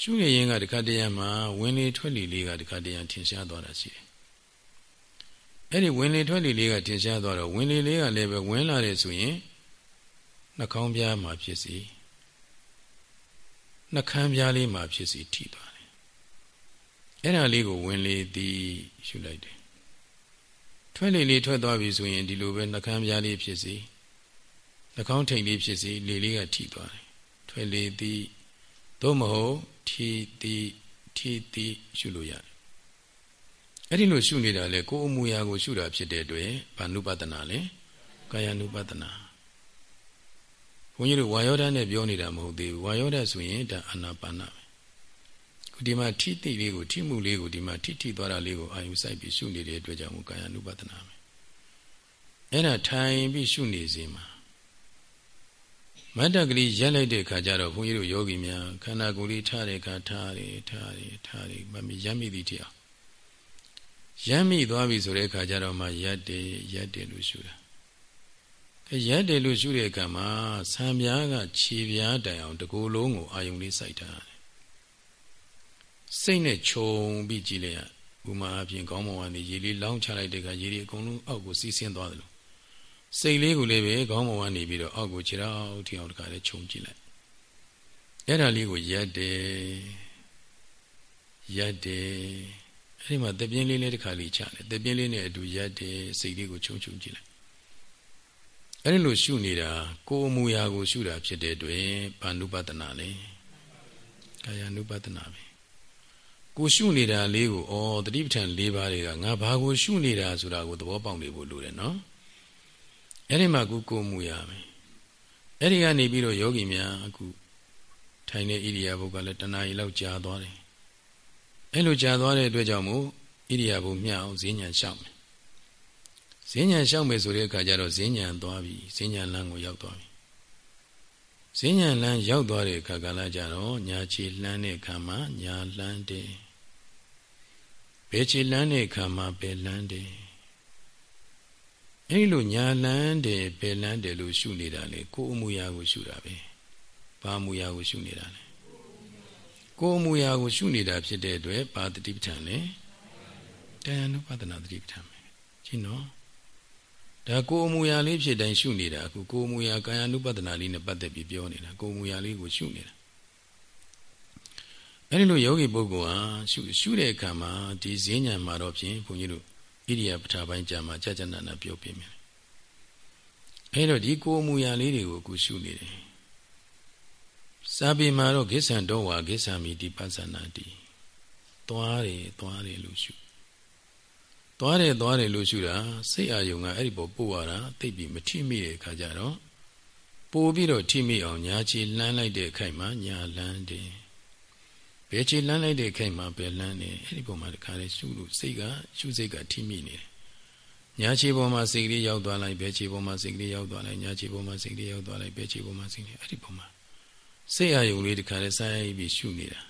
ရှုနေရင်ကတခါတည်းမှာဝင်လေထွက်လေလေးကတခါတည်းထင်ရှားသွားတာရှိတယ် အဲ့ဒီဝင်လေထွက်လေလေးကထင်ရှားသွားတော့ဝင်လေလေးကလည်းပဲဝင်လာတယ်ဆိုရင်နှာခေါင်းပြားမှာဖြစ်စီနှာခမ်းပြားလေးမှာဖြစ်စီထိသွားတယ်အဲ့ဒါလေးကိုဝင်လေသည်ရှုလိုက်တယ်ထွက်လေလေးထွက်သွားပြီဆိုရင်ဒီလိုပဲနှာခမ်းပြားလေးဖြစ်စီနှာခေါင်းထိန်လေးဖြစ်စီလေလေးကထိသွားတယ်ထွက်လေသည်သို့မဟုတ်ထိသည်ထိသည်ရှုလို့ရတယ် အဲ့ဒီလိုရှုနေတာလေကိုယ်အမူအရာကိုရှုတာဖြစ်တဲ့အတွက်ဘာနုပဒနာလဲကာယ ानु ပဒနာဘုန်းကြီးတို့ဝါယောဓာတ်နဲ့ပြောနေတာမဟုတ်သေးဘူးဝါယောဓာတ်ဆိုရင်ဒါအာနာပါနပဲခုဒီမှာထိတိလေးကိုထိမှုလေးကိုဒီမှာထိထိသွားတာလေးကိုအာယုစိုက်ပြီးရှုနေတဲ့အတွက်ကြောင့်ကာယ ानु ပဒနာပဲအဲ့ဒါထိုင်ပြီးရှုနေစေမှာမတ္တကလေးရက်လိုက်တဲ့ခါကျတော့ဘုန်းကြီးတို့ယောဂီများခန္ဓာကိုယ်လေးထားတဲ့ခါထားတယ်ထားတယ်ထားတယ်မမရမ်းမိသည်တရား ရမ်းမိသွားပြီဆိုတဲ့အခါကျတော့မှရက်တယ်ရက်တယ်လို့ရှုတာအဲရက်တယ်လို့ရှုတဲ့အခါမှာဆံပြားကခြေပြားတိုင်အောင်တကူလုံးကိုအာယုံလေးစိုက်ထားတယ်စိတ်နဲ့ခြုံပြီးကြည့်လိုက်ရဥမာအပြင်ကောင်းမွန်ကနေရေလေးလောင်းချလိုက်တဲ့အခါရေလေးအကုန်လုံးအောက်ကိုစီးဆင်းသွားတယ်လို့စိတ်လေးကိုလည်းပဲကောင်းမွန်ကနေပြီးတော့အောက်ကိုခြေထောက်ထီအောင်တခါလေးခြုံကြည့်လိုက်အဲ့ဒါလေးကိုရက်တယ်ရက်တယ် အဲ့ဒီမှာတပြင်းလေးလေးတစ်ခါလေးချတယ်တပြင်းလေးနဲ့အတူရက်တယ်စိတ်လေးကိုခြုံခြုံကြည့်လိုက်အဲ့ဒီလိုရှုနေတာကိုယ်အမူအရာကိုရှုတာဖြစ်တဲ့အတွက်ဘာနုပဒနာလဲကာယ ानु ပဒနာပဲကိုရှုနေတာလေးကိုဩတတိပဋ္ဌာန်၄ပါးတွေကငါဘာကိုရှုနေတာဆိုတာကိုသဘောပေါက်နေဖို့လိုတယ်နော်အဲ့ဒီမှာကိုကိုမူရမယ်အဲ့ဒီကနေပြီးတော့ယောဂီများအခုထိုင်တဲ့ဣရိယာပုကလည်းတဏှာကြီးလောက်ကြာသွားတယ် အဲ့လိုကြာသွားတဲ့အတွက်ကြောင့်မို့ဣရိယာပုမျှအောင်ဈဉ္ဉံလျှောက်မယ်ဈဉ္ဉံလျှောက်မယ်ဆိုတဲ့အခါကျတော့ဈဉ္ဉံသွားပြီဈဉ္ဉံလမ်းကိုရောက်သွားပြီဈဉ္ဉံလမ်းရောက်သွားတဲ့အခါကလည်းကြတော့ညာချီလှမ်းတဲ့အခါမှာညာလှမ်းတယ်ဘယ်ချီလှမ်းတဲ့အခါမှာဘယ်လှမ်းတယ်အဲ့လိုညာလန်းတယ်ဘယ်လန်းတယ်လို့ရှုနေတာလေကိုယ်အမူအရာကိုရှုတာပဲဘာအမူအရာကိုရှုနေတာလဲ ကိုယ်အမူအရာကိုရှုနေတာဖြစ်တဲ့အတွက်ဘာတတိပဋ္ဌာန်လဲတရားနုပဒနာတတိပဋ္ဌာန်ပဲရှင်းနော်ဒါကိုယ်အမူအရာလေးဖြစ်တိုင်းရှုနေတာအခုကိုယ်အမူအရာကာယ ानु ပဒနာလေးနဲ့ပတ်သက်ပြီးပြောနေတာကိုယ်အမူအရာလေးကိုရှုနေတာအဲ့ဒီလိုယောဂီပုဂ္ဂိုလ်ဟာရှုရှုတဲ့အခါမှာဒီဈဉ္ဉံမှာတော့ဖြင့်ဘုန်းကြီးတို့ဣရိယာပဋ္ဌာပိုင်းကြာမှာကြာကြာနာနာပြောပြမယ်အဲတော့ဒီကိုယ်မူရာလေးတွေကိုအခုရှုနေတယ် စာပေမှာတော့ကိစ္ဆံတော်ဝါကိစ္ဆာမိတိပဿနာတိသွားတယ်သွားတယ်လို့ရှုသွားတယ်သွားတယ်လို့ရှုတာစိတ်အာယုံကအဲ့ဒီပေါ်ပို့ရတာသိပြီးမထိမိတဲ့အခါကျတော့ပို့ပြီးတော့ထိမိအောင်ညာချီလှမ်းလိုက်တဲ့အခိုက်မှာညာလှမ်းတယ်ဘယ်ခြေလမ်းလိုက်တဲ့ခိုင်မှာဘယ်လမ်းနေအဲ့ဒီပုံမှာတခါလေရှုလို့စိတ်ကရှုစိတ်ကထိမိနေတယ်ညာခြေပေါ်မှာစိတ်ကလေးရောက်သွားလိုက်ဘယ်ခြေပေါ်မှာစိတ်ကလေးရောက်သွားလိုက်ညာခြေပေါ်မှာစိတ်ကလေးရောက်သွားလိုက်ဘယ်ခြေပေါ်မှာစိတ်ကလေးအဲ့ဒီပုံမှာ စိတ်အာယုံလေးတခါလေစိုင်းပြီးရှုနေတာ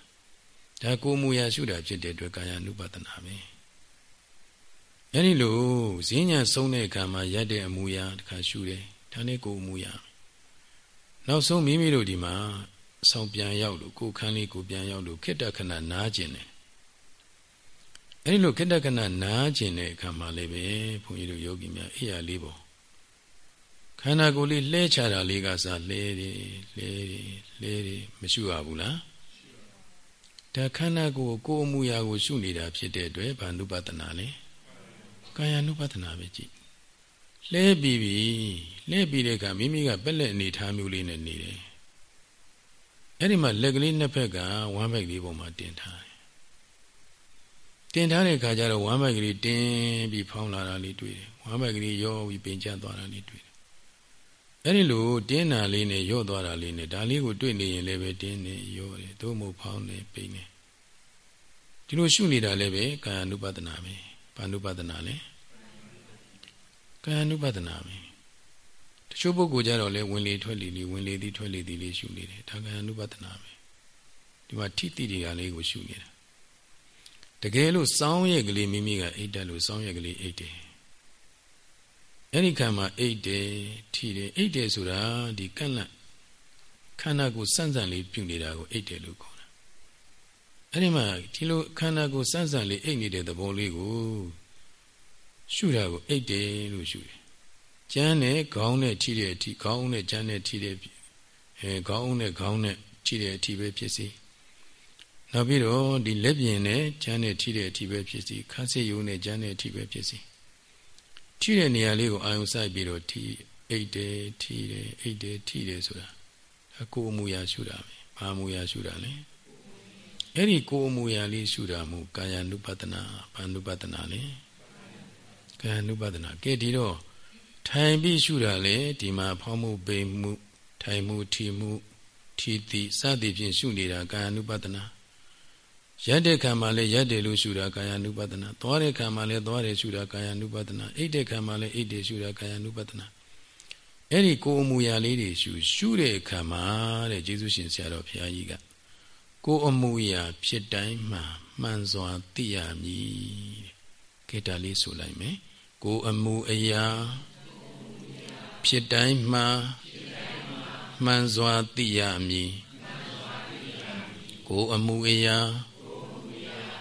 ဒါကိုမူရာရှုတာဖြစ်တဲ့အတွက်ကာယ ानु ပဒနာပဲအဲ့ဒီလိုဈဉ္ညာဆုံးတဲ့အခါမှာရက်တဲ့အမူအရာတခါရှုတယ်ဒါနဲ့ကိုအမူအရာနောက်ဆုံးမိမိတို့ဒီမှာဆောင်ပြန်ရောက်လို့ကိုခန်းလေးကိုပြန်ရောက်လို့ခိတ္တခဏနားကျင်တယ်အဲ့ဒီလိုခိတ္တခဏနားကျင်တဲ့အခါမှာလည်းပဲဘုန်းကြီးတို့ယောဂီများအိယာလေးပေါ့ ခန္ဓာကိုယ်လေးလှဲချတာလေးကစားလှဲတယ်လှဲတယ်လှဲတယ်မရှုရဘူးလားဒါခန္ဓာကိုယ်ကိုယ်အမှုရာကိုရှုနေတာဖြစ်တဲ့အတွက်ဘာနုပဒနာလဲကာယ ानु ပဒနာပဲကြည့်လဲပြီးပြီလဲပြီးတဲ့အခါမိမိကပက်လက်အနေထားမျိုးလေးနဲ့နေတယ်အဲ့ဒီမှာလက်ကလေးနှစ်ဖက်ကဝမ်းဘက်ကလေးပေါ်မှာတင်ထားတယ်တင်ထားတဲ့အခါကျတော့ဝမ်းဘက်ကလေးတင်းပြီးဖောင်းလာတာလေးတွေ့တယ်ဝမ်းဘက်ကလေးရောပြီးပင်ကျသွားတာလေးတွေ့တယ် အဲ့ဒီလိုတင်းတာလေးနဲ့ရော့သွားတာလေးနဲ့ဒါလေးကိုတွေ့နေရင်လည်းပဲတင်းနေရော့တယ်သို့မဟုတ်ဖောင်းနေပိန်နေဒီလိုရှုနေတာလည်းပဲကာယ ानु ပဒနာပဲဘာ ानु ပဒနာလဲကာယ ानु ပဒနာပဲတချို့ပုဂ္ဂိုလ်ကြတော့လေဝင်လေထွက်လေလေဝင်လေသည်ထွက်လေသည်လေးရှုနေတယ်ဒါကာယ ानु ပဒနာပဲဒီမှာထိတိတွေကလေးကိုရှုနေတာတကယ်လို့စောင်းရက်ကလေးမိမိကအိတ်တက်လို့စောင်းရက်ကလေးအိတ်တယ် အဲ့ဒီခံမှာအိတ်တယ်ထိတယ်အိတ်တယ်ဆိုတာဒီကန့်လန့်ခန္ဓာကိုယ်စန့်စန့်လေးပြုနေတာကိုအိတ်တယ်လို့ခေါ်တာအဲ့ဒီမှာဒီလိုခန္ဓာကိုယ်စန့်စန့်လေးအိတ်နေတဲ့သဘောလေးကိုရှုတာကိုအိတ်တယ်လို့ရှုတယ်ကျမ်းနဲ့ခေါင်းနဲ့ထိတဲ့အထိခေါင်းနဲ့ကျမ်းနဲ့ထိတဲ့အဲခေါင်းနဲ့ခေါင်းနဲ့ထိတဲ့အထိပဲဖြစ်စီနောက်ပြီးတော့ဒီလက်ပြင်နဲ့ကျမ်းနဲ့ထိတဲ့အထိပဲဖြစ်စီခါးစိတ်ယုံနဲ့ကျမ်းနဲ့အထိပဲဖြစ်စီ ထိတဲ့နေရာလေးကိုအာယုံစိုက်ပြီးတော့ထိအိတ်တယ်ထိတယ်အိတ်တယ်ထိတယ်ဆိုတာဒါကိုယ်အမူအရာရှုတာပဲဘာအမူအရာရှုတာလဲအဲ့ဒီကိုယ်အမူအရာလေးရှုတာမူကာယ ानु ပဒနာဘာ ानु ပဒနာလဲကာယ ानु ပဒနာကဲဒီတော့ထိုင်ပြီးရှုတာလေဒီမှာဖောင်းမှုပိန်မှုထိုင်မှုထီမှုထီတိစသည်ဖြင့်ရှုနေတာကာယ ानु ပဒနာ ရက်တဲ့ခံမှာလည်းရက်တယ်လို့ရှုတာကာယ ानु ပဒနာသွားတဲ့ခံမှာလည်းသွားတယ်ရှုတာကာယ ानु ပဒနာအိတ်တဲ့ခံမှာလည်းအိတ်တယ်ရှုတာကာယ ानु ပဒနာအဲ့ဒီကိုယ်အမူအရာလေးတွေရှုရှုတဲ့ခံမှာတဲ့ကျေးဇူးရှင်ဆရာတော်ဘုရားကြီးကကိုယ်အမူအရာဖြစ်တိုင်းမှမှန်စွာသိရမည်တဲ့ခေတ္တလေးဆိုလိုက်မယ်ကိုယ်အမူအရာဖြစ်တိုင်းမှမှန်စွာသိရမည်ကိုယ်အမူအရာ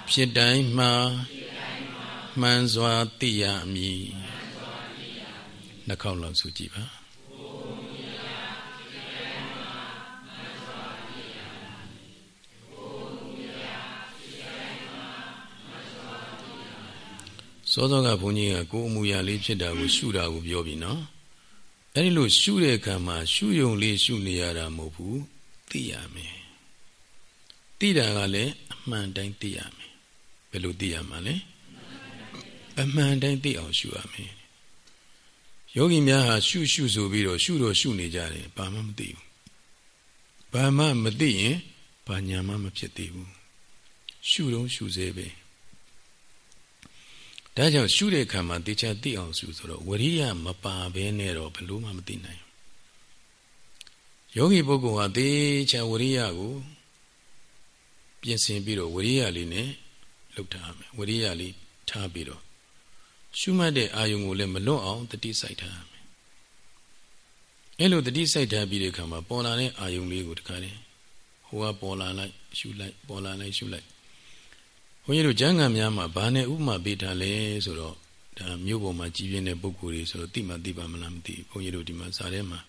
ဖြစ်တိုင်းမှမှန်စွာသိရမည်နှခေါက်လောက်ဆိုကြည့်ပါစောစောကဘုန်းကြီးကကိုယ်အမူအရာလေးဖြစ်တာကိုရှုတာကိုပြောပြီနော်အဲ့ဒီလိုရှုတဲ့အခါမှာရှုယုံလေးရှုနေရတာမဟုတ်ဘူးသိရမယ်သိတာကလည်းအမှန်တိုင်းသိရမယ် ဘယ်လိုသိရမှာလဲအမှန်တိုင်းသိအောင်ရှုရမယ်ယောဂီများဟာရှုရှုဆိုပြီးတော့ရှုတော့ရှုနေကြတယ်ဘာမှမသိဘူးဘာမှမသိရင်ဘာညာမှမဖြစ်သေးဘူးရှုတော့ရှုစေပဲဒါကြောင့်ရှုတဲ့အခါမှာတေချာသိအောင်ရှုဆိုတော့ဝရိယမပါဘဲနဲ့တော့ဘလို့မှမသိနိုင်ယောဂီပုဂ္ဂိုလ်ဟာတေချာဝရိယကို ပြင်ဆင်ပြီးတော့ဝရိယလေးနဲ့ လှုပ်ထားမယ်ဝရိယလေးထားပြီးတော့ရှုမှတ်တဲ့အာယုံကိုလည်းမလွတ်အောင်တတိစိုက်ထားမယ်အဲ့လိုတတိစိုက်ထားပြီးတဲ့အခါမှာပေါ်လာတဲ့အာယုံလေးကိုတခါလေဟိုကပေါ်လာလိုက်ရှုလိုက်ပေါ်လာလိုက်ရှုလိုက်ဘုန်းကြီးတို့ကျမ်းဂန်များမှာဘာနဲ့ဥပမာပေးထားလဲဆိုတော့ဒါမြို့ပေါ်မှာကြီးပြင်းတဲ့ပုဂ္ဂိုလ်တွေဆိုတော့တိမှသိပါမလားမသိဘုန်းကြီးတို့ဒီမှာဇာထဲမှာ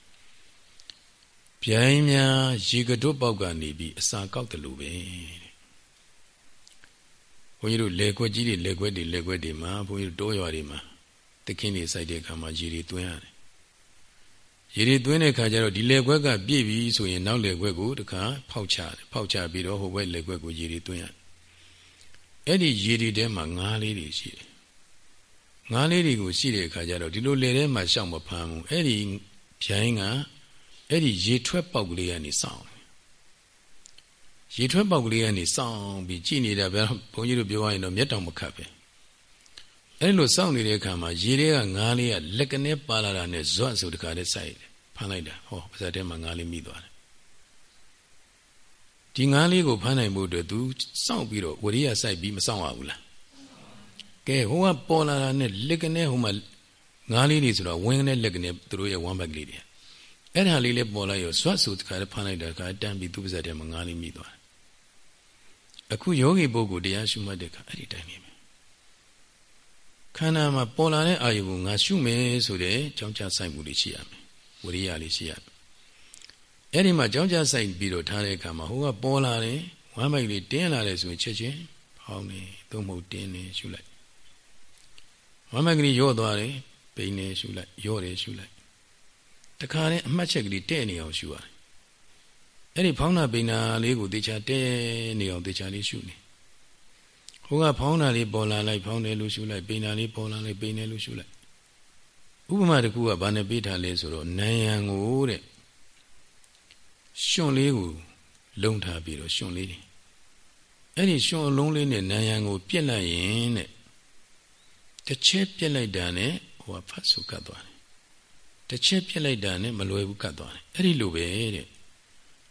ဗျိုင်းများရေကတွတ်ပေါက်ကနေပြီးအစာကောက်တယ်လို့ပဲ ဘုန်းကြီးတို့လေခွက်ကြီးတွေလေခွက်တွေလေခွက်တွေမှာဘုန်းကြီးတို့တောရွာတွေမှာတခင်းတွေစိုက်တဲ့အခါမှာရေတွေသွင်းရတယ်ရေတွေသွင်းတဲ့အခါကျတော့ဒီလေခွက်ကပြည့်ပြီဆိုရင်နောက်လေခွက်ကိုတခါဖောက်ချတယ်ဖောက်ချပြီးတော့ဟိုဘက်လေခွက်ကိုရေတွေသွင်းရတယ်အဲ့ဒီရေတွေထဲမှာငါးလေးတွေရှိတယ်ငါးလေးတွေကိုရှိတဲ့အခါကျတော့ဒီလိုလေထဲမှာရှောက်မဖမ်းဘူးအဲ့ဒီဗျိုင်းကအဲ့ဒီရေထွက်ပေါက်ကလေးကနေစောင့် ရေထွက်ပေါက်ကလေးကနေစောင်းပြီးကြည်နေတာဗျာဘုန်းကြီးတို့ပြောရရင်တော့မျက်တောင်မခတ်ပဲအဲ့လိုစောင့်နေတဲ့အခါမှာရေတွေကငါးလေးကလက်ကနေပါလာတာနဲ့ဇွတ်ဆိုတခါတည်းစိုက်တယ်ဖမ်းလိုက်တာဟောပါဇက်ထဲမှာငါးလေးမိသွားတယ်ဒီငါးလေးကိုဖမ်းနိုင်ဖို့အတွက် तू စောင့်ပြီးတော့ဝရိယစိုက်ပြီးမစောင့်ရဘူးလားကဲဟိုကပေါ်လာတာနဲ့လက်ကနေဟိုမှာငါးလေးတွေဆိုတော့ဝင်းကနေလက်ကနေသူတို့ရဲ့ဝမ်းဘက်ကလေးတွေအဲ့ဒါလေးလေးပေါ်လာရောဇွတ်ဆိုတခါတည်းဖမ်းလိုက်တာကတန်းပြီးသူ့ပါဇက်ထဲမှာငါးလေးမိသွားတယ် အခုယောဂီပုဂ္ဂိုလ်တရားရှုမှတ်တဲ့အခါအဲ့ဒီတိုင်းနေမယ်ခန္ဓာမှာပေါ်လာတဲ့အာယုကိုငါရှုမယ်ဆိုတဲ့ကြောင်းကြဆိုင်မှုလေးရှိရမယ်ဝရိယလေးရှိရမယ်အဲ့ဒီမှာကြောင်းကြဆိုင်ပြီးတော့ထားတဲ့အခါမှာဟိုကပေါ်လာတယ်ဝမ်းမိုက်လေးတင်းလာတယ်ဆိုရင်ချက်ချင်းဖောင်းနေသုံးမဟုတ်တင်းနေရှုလိုက်ဝမ်းမိုက်ကလေးရော့သွားတယ်ပိန်နေရှုလိုက်ရော့တယ်ရှုလိုက်တခါနဲ့အမှတ်ချက်ကလေးတဲ့နေအောင်ရှုရတယ် အဲ့ဒီဖောင်းတာပိန်တာလေးကိုတေချာတဲနေအောင်တေချာလေးရှုနေဟိုကဖောင်းတာလေးပေါ်လာလိုက်ဖောင်းတယ်လို့ရှုလိုက်ပိန်တာလေးပေါ်လာလိုက်ပိန်တယ်လို့ရှုလိုက်ဥပမာတစ်ခုကဘာနဲ့ပေးထားလဲဆိုတော့နံရံကိုတဲ့ရှင်လေးကိုလုံထားပြီးတော့ရှင်လေးအဲ့ဒီရှင်အလုံးလေးနဲ့နံရံကို ပြက်လိုက်ရင်တဲ့တစ်ချက်ပြက်လိုက်တာနဲ့ဟိုကဖတ်ဆုကတ်သွားတယ်တစ်ချက်ပြက်လိုက်တာနဲ့မလွယ်ဘူးကတ်သွားတယ်အဲ့ဒီလိုပဲတဲ့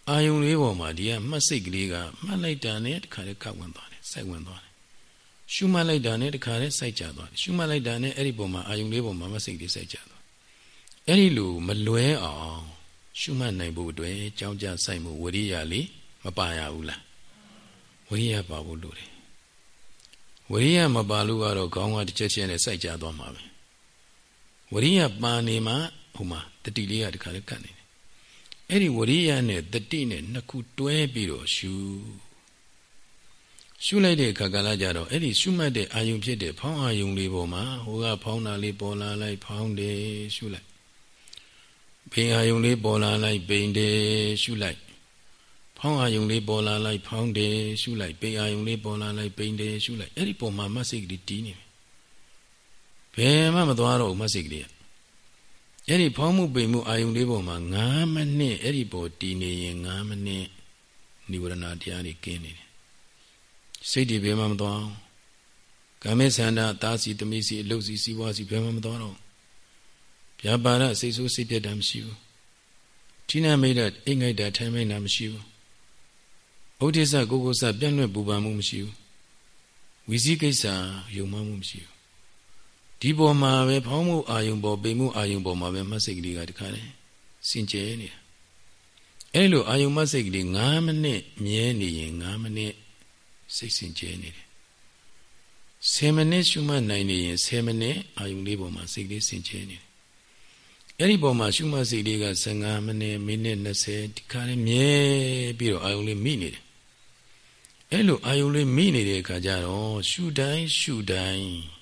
အာယုံလေးပေါ်မှာဒီကမှတ်စိတ်ကလေးကမှတ်လိုက်တာနဲ့တခါတည်းကတ်ဝင်သွားတယ်စိုက်ဝင်သွားတယ်ရှုမှတ်လိုက်တာနဲ့တခါတည်းစိုက်ကြသွားတယ်ရှုမှတ်လိုက်တာနဲ့အဲ့ဒီပုံမှာအာယုံလေးပုံမှာမှတ်စိတ်လေးစိုက်ကြသွားအဲ့ဒီလိုမလွဲအောင်ရှုမှတ်နိုင်ဖို့အတွက်ကြောင်းကြစိုက်မှုဝရိယလေးမပါရဘူးလားဝရိယပါဖို့လိုတယ်ဝရိယမပါလို့ကတော့ခေါင်းကတစ်ချက်ချင်းနဲ့စိုက်ကြသွားမှာပဲဝရိယပါနေမှဟိုမှာတတိလေးကတခါလေးကတ်နေတယ် အဲ့ဒီဝရိယနဲ့တတိနဲ့နှစ်ခုတွဲပြီးတော့ရှုရှုလိုက်တဲ့အခါကလည်းကြတော့အဲ့ဒီရှုမှတ်တဲ့အာယုံဖြစ်တဲ့ဖောင်းအာယုံလေးပေါ်မှာဟိုကဖောင်းတာလေးပေါ်လာလိုက်ဖောင်းတယ်ရှုလိုက်ပိန်အာယုံလေးပေါ်လာလိုက်ပိန်တယ်ရှုလိုက်ဖောင်းအာယုံလေးပေါ်လာလိုက်ဖောင်းတယ်ရှုလိုက်ပိန်အာယုံလေးပေါ်လာလိုက်ပိန်တယ်ရှုလိုက်အဲ့ဒီပုံမှာမဆိတ်ကလေးတီးနေတယ်ဘယ်မှမသွားတော့ဘူးမဆိတ်ကလေးက အဲ့ဒီဖောင်းမှုပိန်မှုအာယုံလေးပေါ်မှာ9မိနစ်အဲ့ဒီပေါ်တီးနေရင်9မိနစ်និဝရဏတရားတွေကင်းနေတယ်စိတ်တွေဘယ်မှမသွားအောင်ကာမေသန္တာတာစီတမိစီအလုစီစီဝါစီဘယ်မှမသွားတော့ဗျာပါဒစိတ်ဆိုးစိတ်ပြတ်တာမရှိဘူးဌိနမိတ်အိမ်ငိုက်တာထိုင်မိတ်တာမရှိဘူးဩဒိစ္စကိုကိုစပြန့်လွင့်ပူပန်မှုမရှိဘူးဝီစည်းကိစ္စယုံမှမှုမရှိဘူး ဒီပေါ်မှာပဲဖောင်းမှုအာယုံပေါ်ပိန်မှုအာယုံပေါ်မှာပဲမတ်စိတ်ကလေးကတခါလေစင်ကြဲနေတာအဲ့လိုအာယုံမတ်စိတ်ကလေး9မိနစ်မြဲနေရင်9မိနစ်စိတ်စင်ကြဲနေတယ်10မိနစ်ရှုမှတ်နိုင်နေရင်10မိနစ်အာယုံလေးပေါ်မှာစိတ်လေးစင်ကြဲနေတယ်အဲ့ဒီပေါ်မှာရှုမှတ်စိတ်လေးက15မိနစ်မိနစ်20ဒီခါလေးမြဲပြီးတော့အာယုံလေးမိနေတယ်အဲ့လိုအာယုံလေးမိနေတဲ့အခါကျတော့ရှုတိုင်းရှုတိုင်း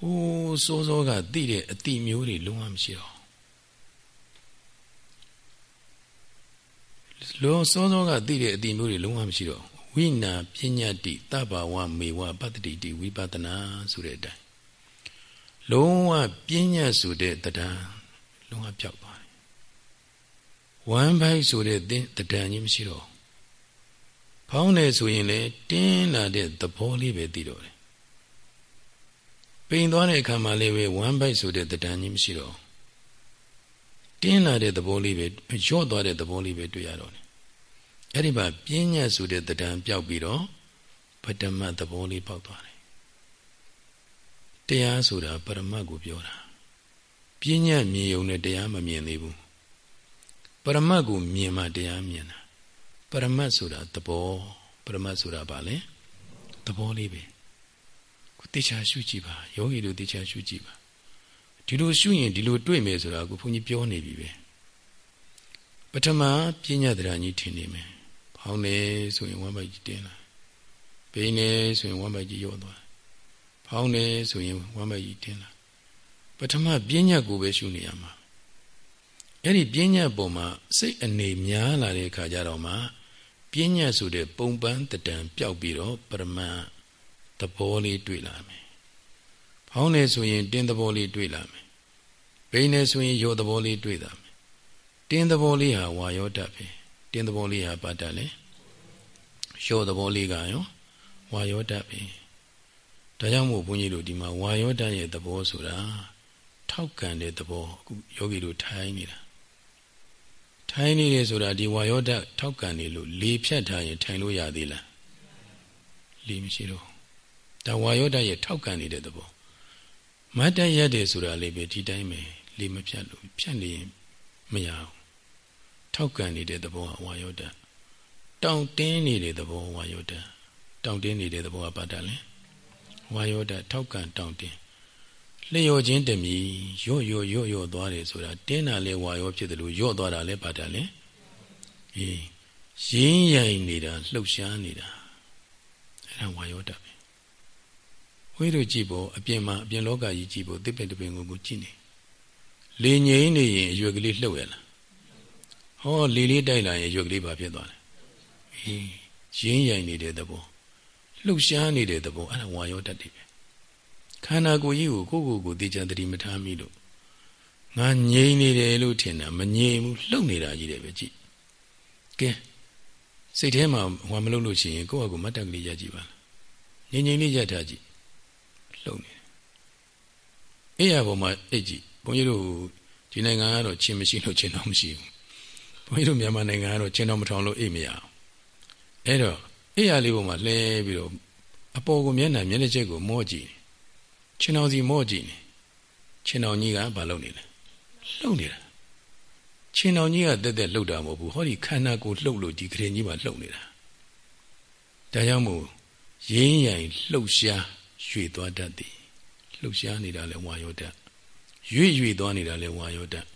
ဟိုးစိုးစိုးကသိတဲ့အတိမျိုးတွေလုံးဝမရှိတော့လောစောစောကသိတဲ့အတိမျိုးတွေလုံးဝမရှိတော့ဝိနာပညာတိတဗ္ဗဝမေဝပတ္တိတိဝိပဒနာဆိုတဲ့အတိုင်းလုံးဝပညာဆိုတဲ့တရားလုံးဝပျောက်သွားတယ်ဝမ်းပိုက်ဆိုတဲ့တရားကြီးမရှိတော့ဖောင်းတယ်ဆိုရင်လေတင်းလာတဲ့သဘောလေးပဲသိတော့တယ် ပိန်သွားတဲ့အခါမှာလည်းပဲဝမ်းပိုက်ဆိုတဲ့တရားကြီးမရှိတော့တင်းလာတဲ့သဘောလေးပဲရော့သွားတဲ့သဘောလေးပဲတွေ့ရတော့တယ်အဲ့ဒီမှာပြင်းညတ်ဆိုတဲ့တရားပျောက်ပြီးတော့ပထမသဘောလေးပေါက်သွားတယ်တရားဆိုတာပရမတ်ကိုပြောတာပြင်းညတ်မြင်ုံနဲ့တရားမမြင်သေးဘူးပရမတ်ကိုမြင်မှတရားမြင်တာပရမတ်ဆိုတာသဘောပရမတ်ဆိုတာဘာလဲသဘောလေးပဲကို တေချာရှုကြည့်ပါယောဂီတို့တေချာရှုကြည့်ပါဒီလိုရှုရင်ဒီလိုတွေ့မယ်ဆိုတာကိုဘုန်းကြီးပြောနေပြီပဲပထမပညာတရားကြီးထင်နေမယ်ဖောင်းနေဆိုရင်ဝမ်းပိုက်ကြီးတင်းလာပိန်နေဆိုရင်ဝမ်းပိုက်ကြီးရော့သွားဖောင်းနေဆိုရင်ဝမ်းပိုက်ကြီးတင်းလာပထမပညာကိုပဲရှုနေရမှာအဲ့ဒီပညာပုံမှာစိတ်အနေများလာတဲ့အခါကျတော့မှပညာဆိုတဲ့ပုံပန်းတံပျောက်ပြီးတော့ပရမတ် သဘောလေးတွေ့လာမယ်။ဖောင်းနေဆိုရင်တင်းသဘောလေးတွေ့လာမယ်။ဘိန်းနေဆိုရင်ရောသဘောလေးတွေ့လာမယ်။တင်းသဘောလေးဟာဝါယောတတ်ပဲ။တင်းသဘောလေးဟာပါတတ်လေရော့သဘောလေးကရောဝါယောဓာတ်ပဲဒါကြောင့်မို့ဘုန်းကြီးတို့ဒီမှာဝါယောဓာတ်ရဲ့သဘောဆိုတာထောက်ကန်တဲ့သဘောအခုယောဂီတို့ထိုင်းနေတာထိုင်းနေတယ်ဆိုတာဒီဝါယောဓာတ်ထောက်ကန်နေလို့လေဖြတ်ထားရင်ထိုင်လို့ရသေးလားလေမရှိတော့ ဒါဝါယောဓာတ်ရဲ့ထောက်ကန်နေတဲ့သဘောမတ်တရက်တယ်ဆိုတာလေးပဲဒီတိုင်းပဲလေမဖြတ်လို့ဖြတ်နေရင်မရဘူးထောက်ကန်နေတဲ့သဘောကဝါယောဓာတ်တောင့်တင်းနေတဲ့သဘောဝါယောဓာတ်တောင့်တင်းနေတဲ့သဘောကပါတလဲဝါယောဓာတ်ထောက်ကန်တောင့်တင်းလျော့ခြင်းတမီရော့ရော့ရော့ရော့သွားတယ်ဆိုတာတင်းတာလဲဝါရောဖြစ်တယ်လို့ရော့သွားတာလဲပါတလဲအေးရင်းရိုင်နေတာလှုပ်ရှားနေတာအဲ့ဒါဝါယောဓာတ်ပဲ ဝိတို့ကြည့်ဖို့အပြင်မှာအပြင်လောကကြီးကြည့်ဖို့တစ်ပင်တစ်ပင်ကိုကိုကြည့်နေလေငိမ့်နေရင်အရွက်ကလေးလှုပ်ရလားဟောလေလေးတိုက်လာရင်အရွက်ကလေးဘာဖြစ်သွားလဲအေးရင်းရိုင်နေတဲ့သဘောလှုပ်ရှားနေတဲ့သဘောအဲ့ဒါဝါယောတတ်တယ်ပဲခန္ဓာကိုယ်ကြီးကိုကိုယ့်ကိုယ်ကိုသိချင်တတိမထားမိလို့ငါငြိမ်နေတယ်လို့ထင်တာမငြိမ်ဘူးလှုပ်နေတာကြီးတယ်ပဲကြည့်ကဲစိတ်ထဲမှာဟောမလုပ်လို့ရှိရင်ကိုယ့်အကူမတ်တက်ကလေးရကြည့်ပါလားငြိမ်ငြိမ်လေးရထားကြည့် လှုပ်နေတယ်အဲ့ရပေါ်မှာအိတ်ကြည့်ဘုန်းကြီးတို့ဒီနိုင်ငံကတော့ချင်းမရှိလို့ချင်းတော့မရှိဘူးဘုန်းကြီးတို့မြန်မာနိုင်ငံကတော့ချင်းတော့မထောင်လို့အိတ်မရအောင်အဲ့တော့အိယာလေးပေါ်မှာလှဲပြီးတော့အပေါ်ကိုမျက်နှာမျက်နှာချက်ကိုမော့ကြည့်ခြေနှောင်စီမော့ကြည့်နေခြေနှောင်ကြီးကဘာလုပ်နေလဲလှုပ်နေတာခြေနှောင်ကြီးကတက်တက်လှုပ်တာမဟုတ်ဘူးဟောဒီခန္ဓာကိုလှုပ်လို့ဒီခရင်ကြီးမှာလှုပ်နေတာဒါကြောင့်မို့ရင်းရိုင်လှုပ်ရှား ရွေသွားတတ်သည်လှုပ်ရှားနေတာလဲဝါယောတတ်ရွေ့ရွေ့သွားနေတာလဲဝါယောတတ်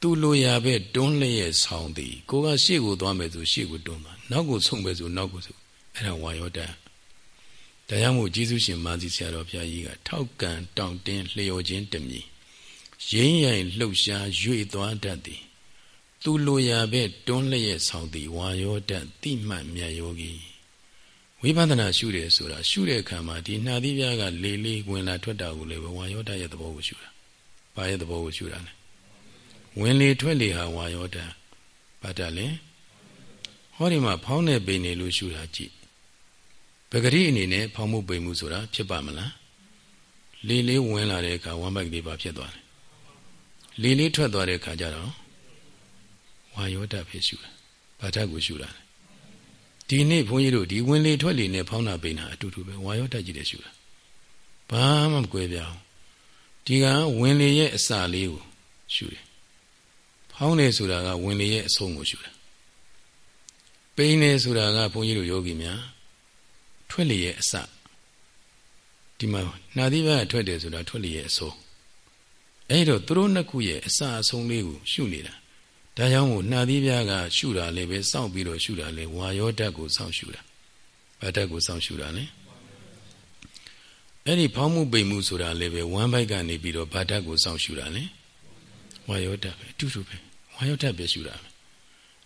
သူလိုရာပဲတွန်းလျက်ဆောင်သည်ကိုကရှေ့ကိုသွားမယ်ဆိုရှေ့ကိုတွန်းသွားနောက်ကိုဆုံမယ်ဆိုနောက်ကိုဆုံအဲ့ဒါဝါယောတတရားမို့ကျေးဇူးရှင်မာသီဆရာတော်ဘုရားကြီးကထောက်ကန်တောင့်တင်းလျော်ခြင်းတမည်ရင်းရိုင်လှုပ်ရှားရွေ့သွားတတ်သည်သူလိုရာပဲတွန်းလျက်ဆောင်သည်ဝါယောတတိမှတ်မြတ်ယောဂီ ဝိပဿနာရှုတယ်ဆိုတာရှုတဲ့အခါမှာဒီနှာသီးပြားကလေလေးဝင်လာထွက်တာကိုလည်းဝါယောတရဲ့သဘောကိုရှုတာ။ဘာရဲ့သဘောကိုရှုတာလဲဝင်လေထွက်လေဟာဝါယောဓာတ်ဘာတလဲဟောဒီမှာဖောင်းနေပိနေလို့ရှုတာကြည့်ပဂရိအနေနဲ့ဖောင်းမှုပိန်မှုဆိုတာဖြစ်ပါမလားလေလေးဝင်လာတဲ့အခါဝမ်းပိုက်ကလေးပါဖြစ်သွားတယ်လေလေးထွက်သွားတဲ့အခါကျတော့ဝါယောဓာတ်ဖြစ်ရှုတာဘာဓာတ်ကိုရှုတာလဲ ဒီနေ့ဘုန်းကြီးတို့ဒီဝင်လေထွက်လေနဲ့ဖောင်းတာပိန်တာအတူတူပဲဝါယောဓာတ်ကြီးတဲ့ရှုတာဘာမှမကွဲပြားဘူးဒီကဝင်လေရဲ့အစာလေးကိုရှုတယ်ဟောင်းတယ်ဆိုတာကဝင်လေရဲ့အဆုံးကိုရှုတာပိန်တယ်ဆိုတာကဘုန်းကြီးတို့ယောဂီများထွက်လေရဲ့အစဒီမှာနာသီဘကထွက်တယ်ဆိုတာထွက်လေရဲ့အဆုံးအဲ့တော့သူတို့နှစ်ခုရဲ့အစအဆုံးလေးကိုရှုနေတာ ဒါကြောင့်မို့နှာသီးပြားကရှုတာလည်းပဲစောင့်ပြီးတော့ရှုတာလေဝါယောဓာတ်ကိုစောင့်ရှုတာဘာဓာတ်ကိုစောင့်ရှုတာလဲအဲ့ဒီဖောင်းမှုပိန်မှုဆိုတာလည်းပဲဝမ်းဘိုက်ကနေပြီးတော့ဘာဓာတ်ကိုစောင့်ရှုတာလဲဝါယောဓာတ်ပဲအတူတူပဲဝါယောဓာတ်ပဲရှုတာပဲ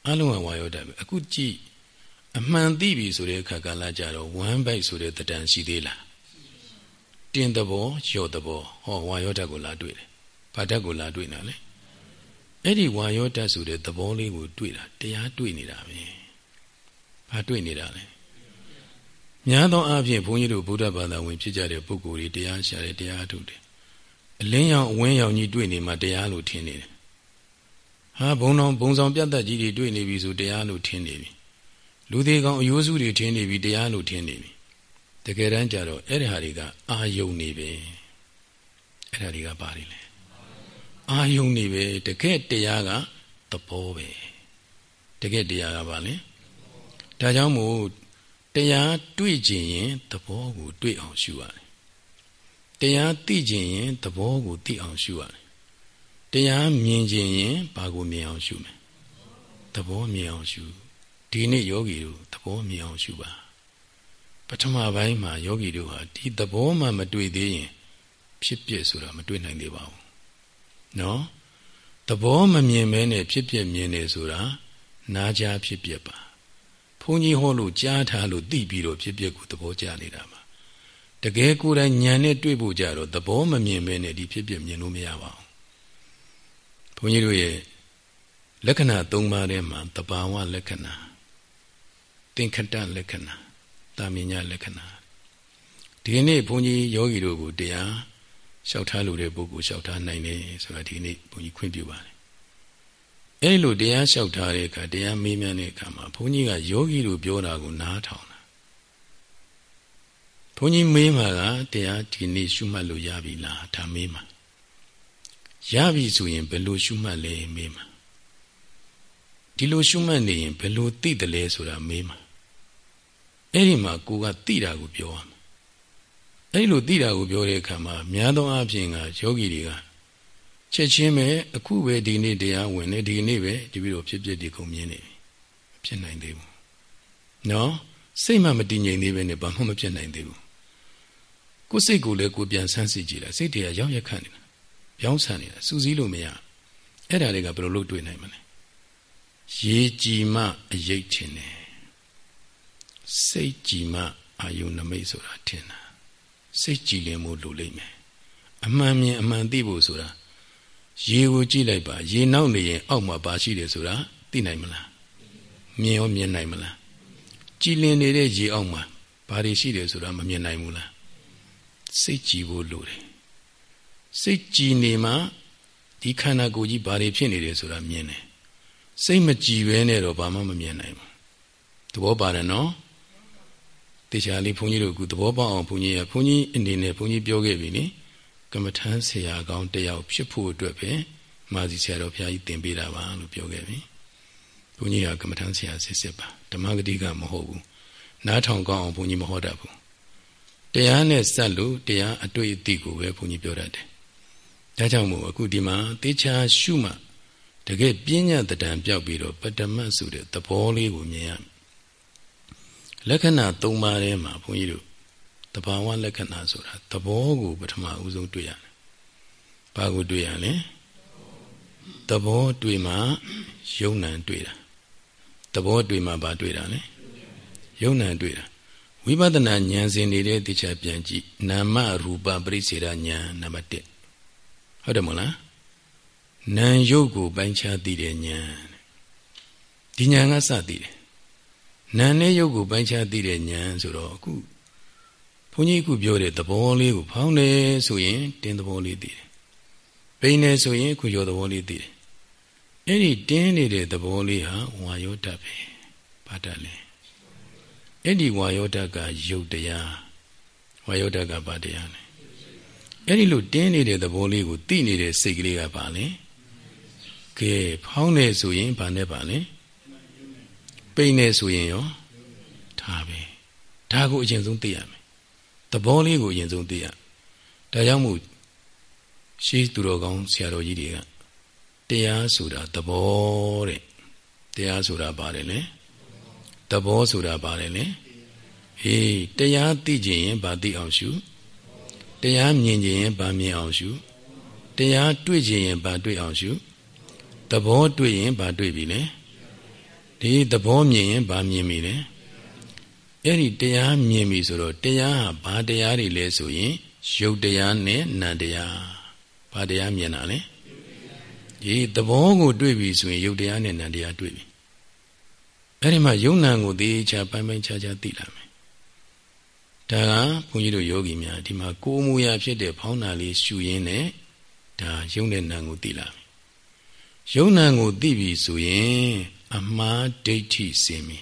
အလုံးကဝါယောဓာတ်ပဲအခုကြည့်အမှန်သိပြီဆိုတဲ့အခါကလာကြတော့ဝမ်းပိုက်ဆိုတဲ့တဏ္ဍရှိသေးလားတင်းတဘောရော့တဘောဟောဝါယောဓာတ်ကိုလာတွေ့တယ်ဘာဓာတ်ကိုလာတွေ့နာလဲ အဲ့ဒီဝါယောဓာတ်ဆိုတဲ့သဘောလေးကိုတွေ့တာတရားတွေ့နေတာပဲဘာတွေ့နေတာလဲများသောအားဖြင့်ဘုန်းကြီးတို့ဗုဒ္ဓဘာသာဝင်ဖြစ်ကြတဲ့ပုဂ္ဂိုလ်တွေတရားရှာတယ်တရားထုတ်တယ်အလင်းရောင်အဝင်းရောင်ကြီးတွေ့နေမှတရားလို့ထင်နေတယ်ဟာဘုံတော်ဘုံဆောင်ပြတ်သက်ကြီးတွေတွေ့နေပြီဆိုတရားလို့ထင်နေပြီလူသေးကောင်အယိုးစုတွေထင်နေပြီတရားလို့ထင်နေပြီတကယ်တမ်းကျတော့အဲ့ဒီဟာတွေကအာယုံနေပဲအဲ့ဒါတွေကဘာတွေလဲ အာယုံနေပဲတကယ်တရားကသဘောပဲတကယ်တရားကဘာလဲဒါကြောင့်မို့တရားတွေ့ကြရင်သဘောကိုတွေ့အောင်ရှုရတယ်တရားသိကျင်ရင်သဘောကိုသိအောင်ရှုရတယ်တရားမြင်ကျင်ရင်ဘာကိုမြင်အောင်ရှုမယ်သဘောမြင်အောင်ရှုဒီနေ့ယောဂီတို့သဘောမြင်အောင်ရှုပါပထမပိုင်းမှာယောဂီတို့ဟာဒီသဘောမှမတွေ့သေးရင် ဖြစ်ပြဆိုတာမတွေ့နိုင်သေးပါဘူး နော်သဘောမမြင်မဲနဲ့ဖြစ်ပြမြင်နေဆိုတာနားကြားဖြစ်ပြပါဘုန်းကြီးဟောလို့ကြားထားလို့သိပြီးတော့ဖြစ်ပြကိုသဘောကျနေတာပါတကယ်ကိုယ်တိုင်ဉာဏ်နဲ့တွေ့ဖို့ကြတော့သဘောမမြင်ဘဲနဲ့ဒီဖြစ်ဖြစ်မြင်လို့မရပါဘူးဘုန်းကြီးတို့ရဲ့လက္ခဏာ၃ပါးထဲမှာတဘာဝလက္ခဏာတသင်္ခတလက္ခဏာတာမညာလက္ခဏာဒီနေ့ဘုန်းကြီးယောဂီတို့ကိုတရား လျှောက်ထားလို့တဲ့ပုဂ္ဂိုလ်လျှောက်ထားနိုင်တယ်ဆိုတာဒီနေ့ဘုန်းကြီးခွင့်ပြုပါတယ်အဲ့လိုတရားလျှောက်ထားတဲ့အခါတရားမေးမြန်းတဲ့အခါမှာဘုန်းကြီးကယောဂီတို့ပြောတာကိုနားထောင်တာဘုန်းကြီးမေးမှာကတရားဒီနေ့ရှုမှတ်လို့ရပြီလားဒါမေးမှာရပြီဆိုရင်ဘယ်လိုရှုမှတ်လဲမေးမှာဒီလိုရှုမှတ်နေရင်ဘယ်လိုသိတယ်လဲဆိုတာမေးမှာအဲ့ဒီမှာကိုကသိတာကိုပြောရမှာ အဲ့လိုသိတာကိုပြောတဲ့အခါမှာများသောအားဖြင့်ကယောဂီတွေကချက်ချင်းပဲအခုပဲဒီနေ့တရားဝင်နေဒီနေ့ပဲဒီပြီးတော့ဖြစ်ဖြစ်ဒီကုန်မြင်နေဖြစ်နိုင်သေးဘူးနော်စိတ်မှမတည်ငြိမ်သေးပဲနဲ့ဘာမှမဖြစ်နိုင်သေးဘူးကိုယ်စိတ်ကိုလည်းကိုပြန်ဆန်းစစ်ကြည့်တာစိတ်တွေကရောက်ရက်ခန့်နေတာပြောင်းဆန်နေတာစူးစီးလို့မရအဲ့ဒါတွေကဘယ်လိုလုပ်တွေ့နိုင်မလဲရေကြည်မှအရေးထင်တယ်စိတ်ကြည်မှအာယုနမိတ်ဆိုတာထင်တာ စိတ်ကြည်လင်မှုလိုလိမ့်မယ်အမှန်မြင်အမှန်သိဖို့ဆိုတာရေကိုကြည့်လိုက်ပါရေနောက်နေရင်အောက်မှာဘာရှိတယ်ဆိုတာသိနိုင်မလားမြင်ရောမြင်နိုင်မလားကြည်လင်နေတဲ့ရေအောက်မှာဘာတွေရှိတယ်ဆိုတာမမြင်နိုင်ဘူးလားစိတ်ကြည်ဖို့လိုတယ်စိတ်ကြည်နေမှဒီခန္ဓာကိုယ်ကြီးဘာတွေဖြစ်နေတယ်ဆိုတာမြင်တယ်စိတ်မကြည်ပဲနဲ့တော့ဘာမှမမြင်နိုင်ဘူးသဘောပါတယ်နော် တေချာလေးဘုန်းကြီးတို့ကသဘောပေါက်အောင်ဘုန်းကြီးရဘုန်းကြီးအနေနဲ့ဘုန်းကြီးပြောခဲ့ပြီနိကမ္မထမ်းဆရာကောင်းတယောက်ဖြစ်ဖို့အတွက်ပဲမာစီဆရာတော်ဘုရားကြီးသင်ပေးတာပါလို့ပြောခဲ့ပြီဘုန်းကြီးကကမ္မထမ်းဆရာစစ်စစ်ပါဓမ္မဂတိကမဟုတ်ဘူးနားထောင်ကောင်းအောင်ဘုန်းကြီးမဟောတတ်ဘူးတရားနဲ့စက်လို့တရားအတွေ့အထိကိုပဲဘုန်းကြီးပြောတတ်တယ်ဒါကြောင့်မို့အခုဒီမှာတေချာရှုမှတကယ်ပညာတံပြောက်ပြီးတော့ပတ္တမတ်ဆိုတဲ့သဘောလေးကိုမြင်ရ လက္ခဏာ၃ပါးထဲမှာဘုန်းကြီးတို့တဘာဝလက္ခဏာဆိုတာသဘောကိုပထမဦးဆုံးတွေ့ရတယ်။ဘာကိုတွေ့ရလဲ။သဘောတွေ့မှယုံ nant တွေ့တာ။သဘောတွေ့မှဘာတွေ့တာလဲ။ယုံ nant တွေ့တာ။ဝိပဿနာဉာဏ်စဉ်နေတဲ့တရားပြန်ကြည့်နာမရူပပရိစေရဉာဏ်နံပါတ်1ဟုတ်တယ်မဟုတ်လား။နာမ်ယုတ်ကိုပိုင်းခြားသိတဲ့ဉာဏ်ဒီဉာဏ်ကစသိတယ်။ နာမ်နဲ့ယုတ်ကိုပိုင်းခြားသိတဲ့ဉာဏ်ဆိုတော့အခုဘုန်းကြီးခုပြောတဲ့သဘောလေးကိုဖောင်းတယ်ဆိုရင်တင်းသဘောလေးသိတယ်။ပိန်တယ်ဆိုရင်ခုရောသဘောလေးသိတယ်။အဲ့ဒီတင်းနေတဲ့သဘောလေးဟာဝါယောဓာတ်ပဲ။ဘာဓာတ်လဲ။အဲ့ဒီဝါယောဓာတ်ကယုတ်တရားဝါယောဓာတ်ကဘာတရားလဲ။အဲ့ဒီလိုတင်းနေတဲ့သဘောလေးကိုသိနေတဲ့စိတ်ကလေးကဘာလဲ။ကဲဖောင်းတယ်ဆိုရင်ဘာနဲ့ပါလဲ။ ပိန်တယ်ဆိုရင်ရောဒါပဲ။ဒါကိုအရင်ဆုံးသိရမယ်သဘောလေးကိုအရင်ဆုံးသိရဒါကြောင့်မို့ရှေးသူတော်ကောင်းဆရာတော်ကြီးတွေကတရားဆိုတာသဘောတဲ့တရားဆိုတာပါတယ်လေသဘောဆိုတာပါတယ်လေဟေးတရားသိကျင်ရင်ဗာသိအောင်ရှုတရားမြင်ကျင်ရင်ဗာမြင်အောင်ရှုတရားတွေ့ကျင်ရင်ဗာတွေ့အောင်ရှုသဘောတွေ့ရင်ဗာတွေ့ပြီလေ ဒီသဘောမြင်ရင်ဗာမြင်ပြီလေအဲ့ဒီတရားမြင်ပြီဆိုတော့တရားဟာဘာတရားတွေလဲဆိုရင်ရုပ်တရားနဲ့နာတရားဘာတရားမြင်တာလဲဒီသဘောကိုတွေ့ပြီဆိုရင်ရုပ်တရားနဲ့နာတရားတွေ့ပြီအဲ့ဒီမှာယုံနာကိုသိချာပိုင်းပိုင်းခြားခြားသိလာမယ်ဒါကဘုန်းကြီးတို့ယောဂီများဒီမှာကိုယ်မူရာဖြစ်တဲ့ဖောင်းနာလေးရှူရင်းနဲ့ဒါယုံတဲ့နာကိုသိလာမယ်ယုံနာကိုသိပြီဆိုရင် အမှားဒိဋ္ဌိစင်ပြီ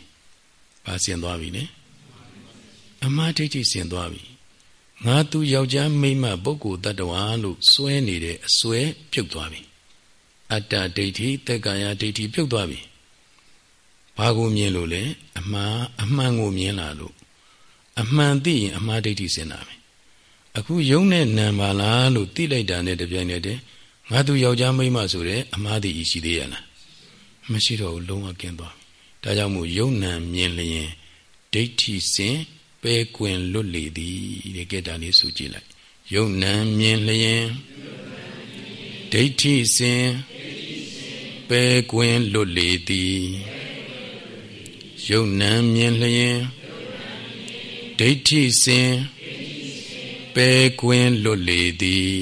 ဘာစင်သွားပြီလဲအမှားဒိဋ္ဌိဆင်သွားပြီငါသူယောက်ျားမိန်းမပုဂ္ဂိုလ်တ attva လို့စွဲနေတဲ့အစွဲပြုတ်သွားပြီအတ္တဒိဋ္ဌိတက္ကာယဒိဋ္ဌိပြုတ်သွားပြီဘာကိုမြင်လို့လဲအမှားအမှန်ကိုမြင်လာလို့အမှန်သိရင်အမှားဒိဋ္ဌိဆင်တာပဲအခုယုံနဲ့နံပါလားလို့သိလိုက်တာနဲ့တပြိုင်တည်းတည်းငါသူယောက်ျားမိန်းမဆိုတဲ့အမှားသိရှိသေးရလား မရှိတော့ဘူးလုံးဝကင်းသွားပြီဒါကြောင့်မို့ယုံနံမြင်လျင်ဒိဋ္ဌိစင်ပဲကွင်လွတ်လေသည်တဲ့ကဲဒါလေးဆိုကြည့်လိုက်ယုံနံမြင်လျင်ဒိဋ္ဌိစဉ်ပဲကွင်လွတ်လေသည်ယုံနံမြင်လျင်ဒိဋ္ဌိစဉ်ပဲကွင်လွတ်လေသည်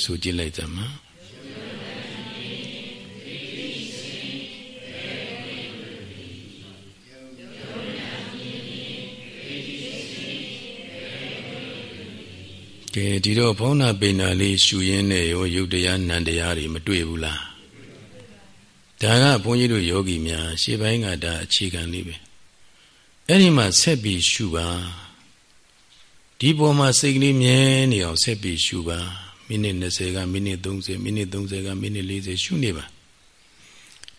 ဆိုကြည့်လိုက်သမှာ ကဲဒီတော့ဘောင်းနာပိန်နာလေးရှူရင်းနဲ့ရောယုတ်တရားနံတရားတွေမတွေ့ဘူးလားဒါကဘုန်းကြီးတို့ယောဂီများရှေးပိုင်းကဒါအခြေခံလေးပဲအဲ့ဒီမှာဆက်ပြီးရှုပါဒီပေါ်မှာစိတ်ကလေးမြဲနေအောင်ဆက်ပြီးရှုပါမိနစ်20ကမိနစ်30မိနစ်30ကမိနစ်40ရှုနေပါ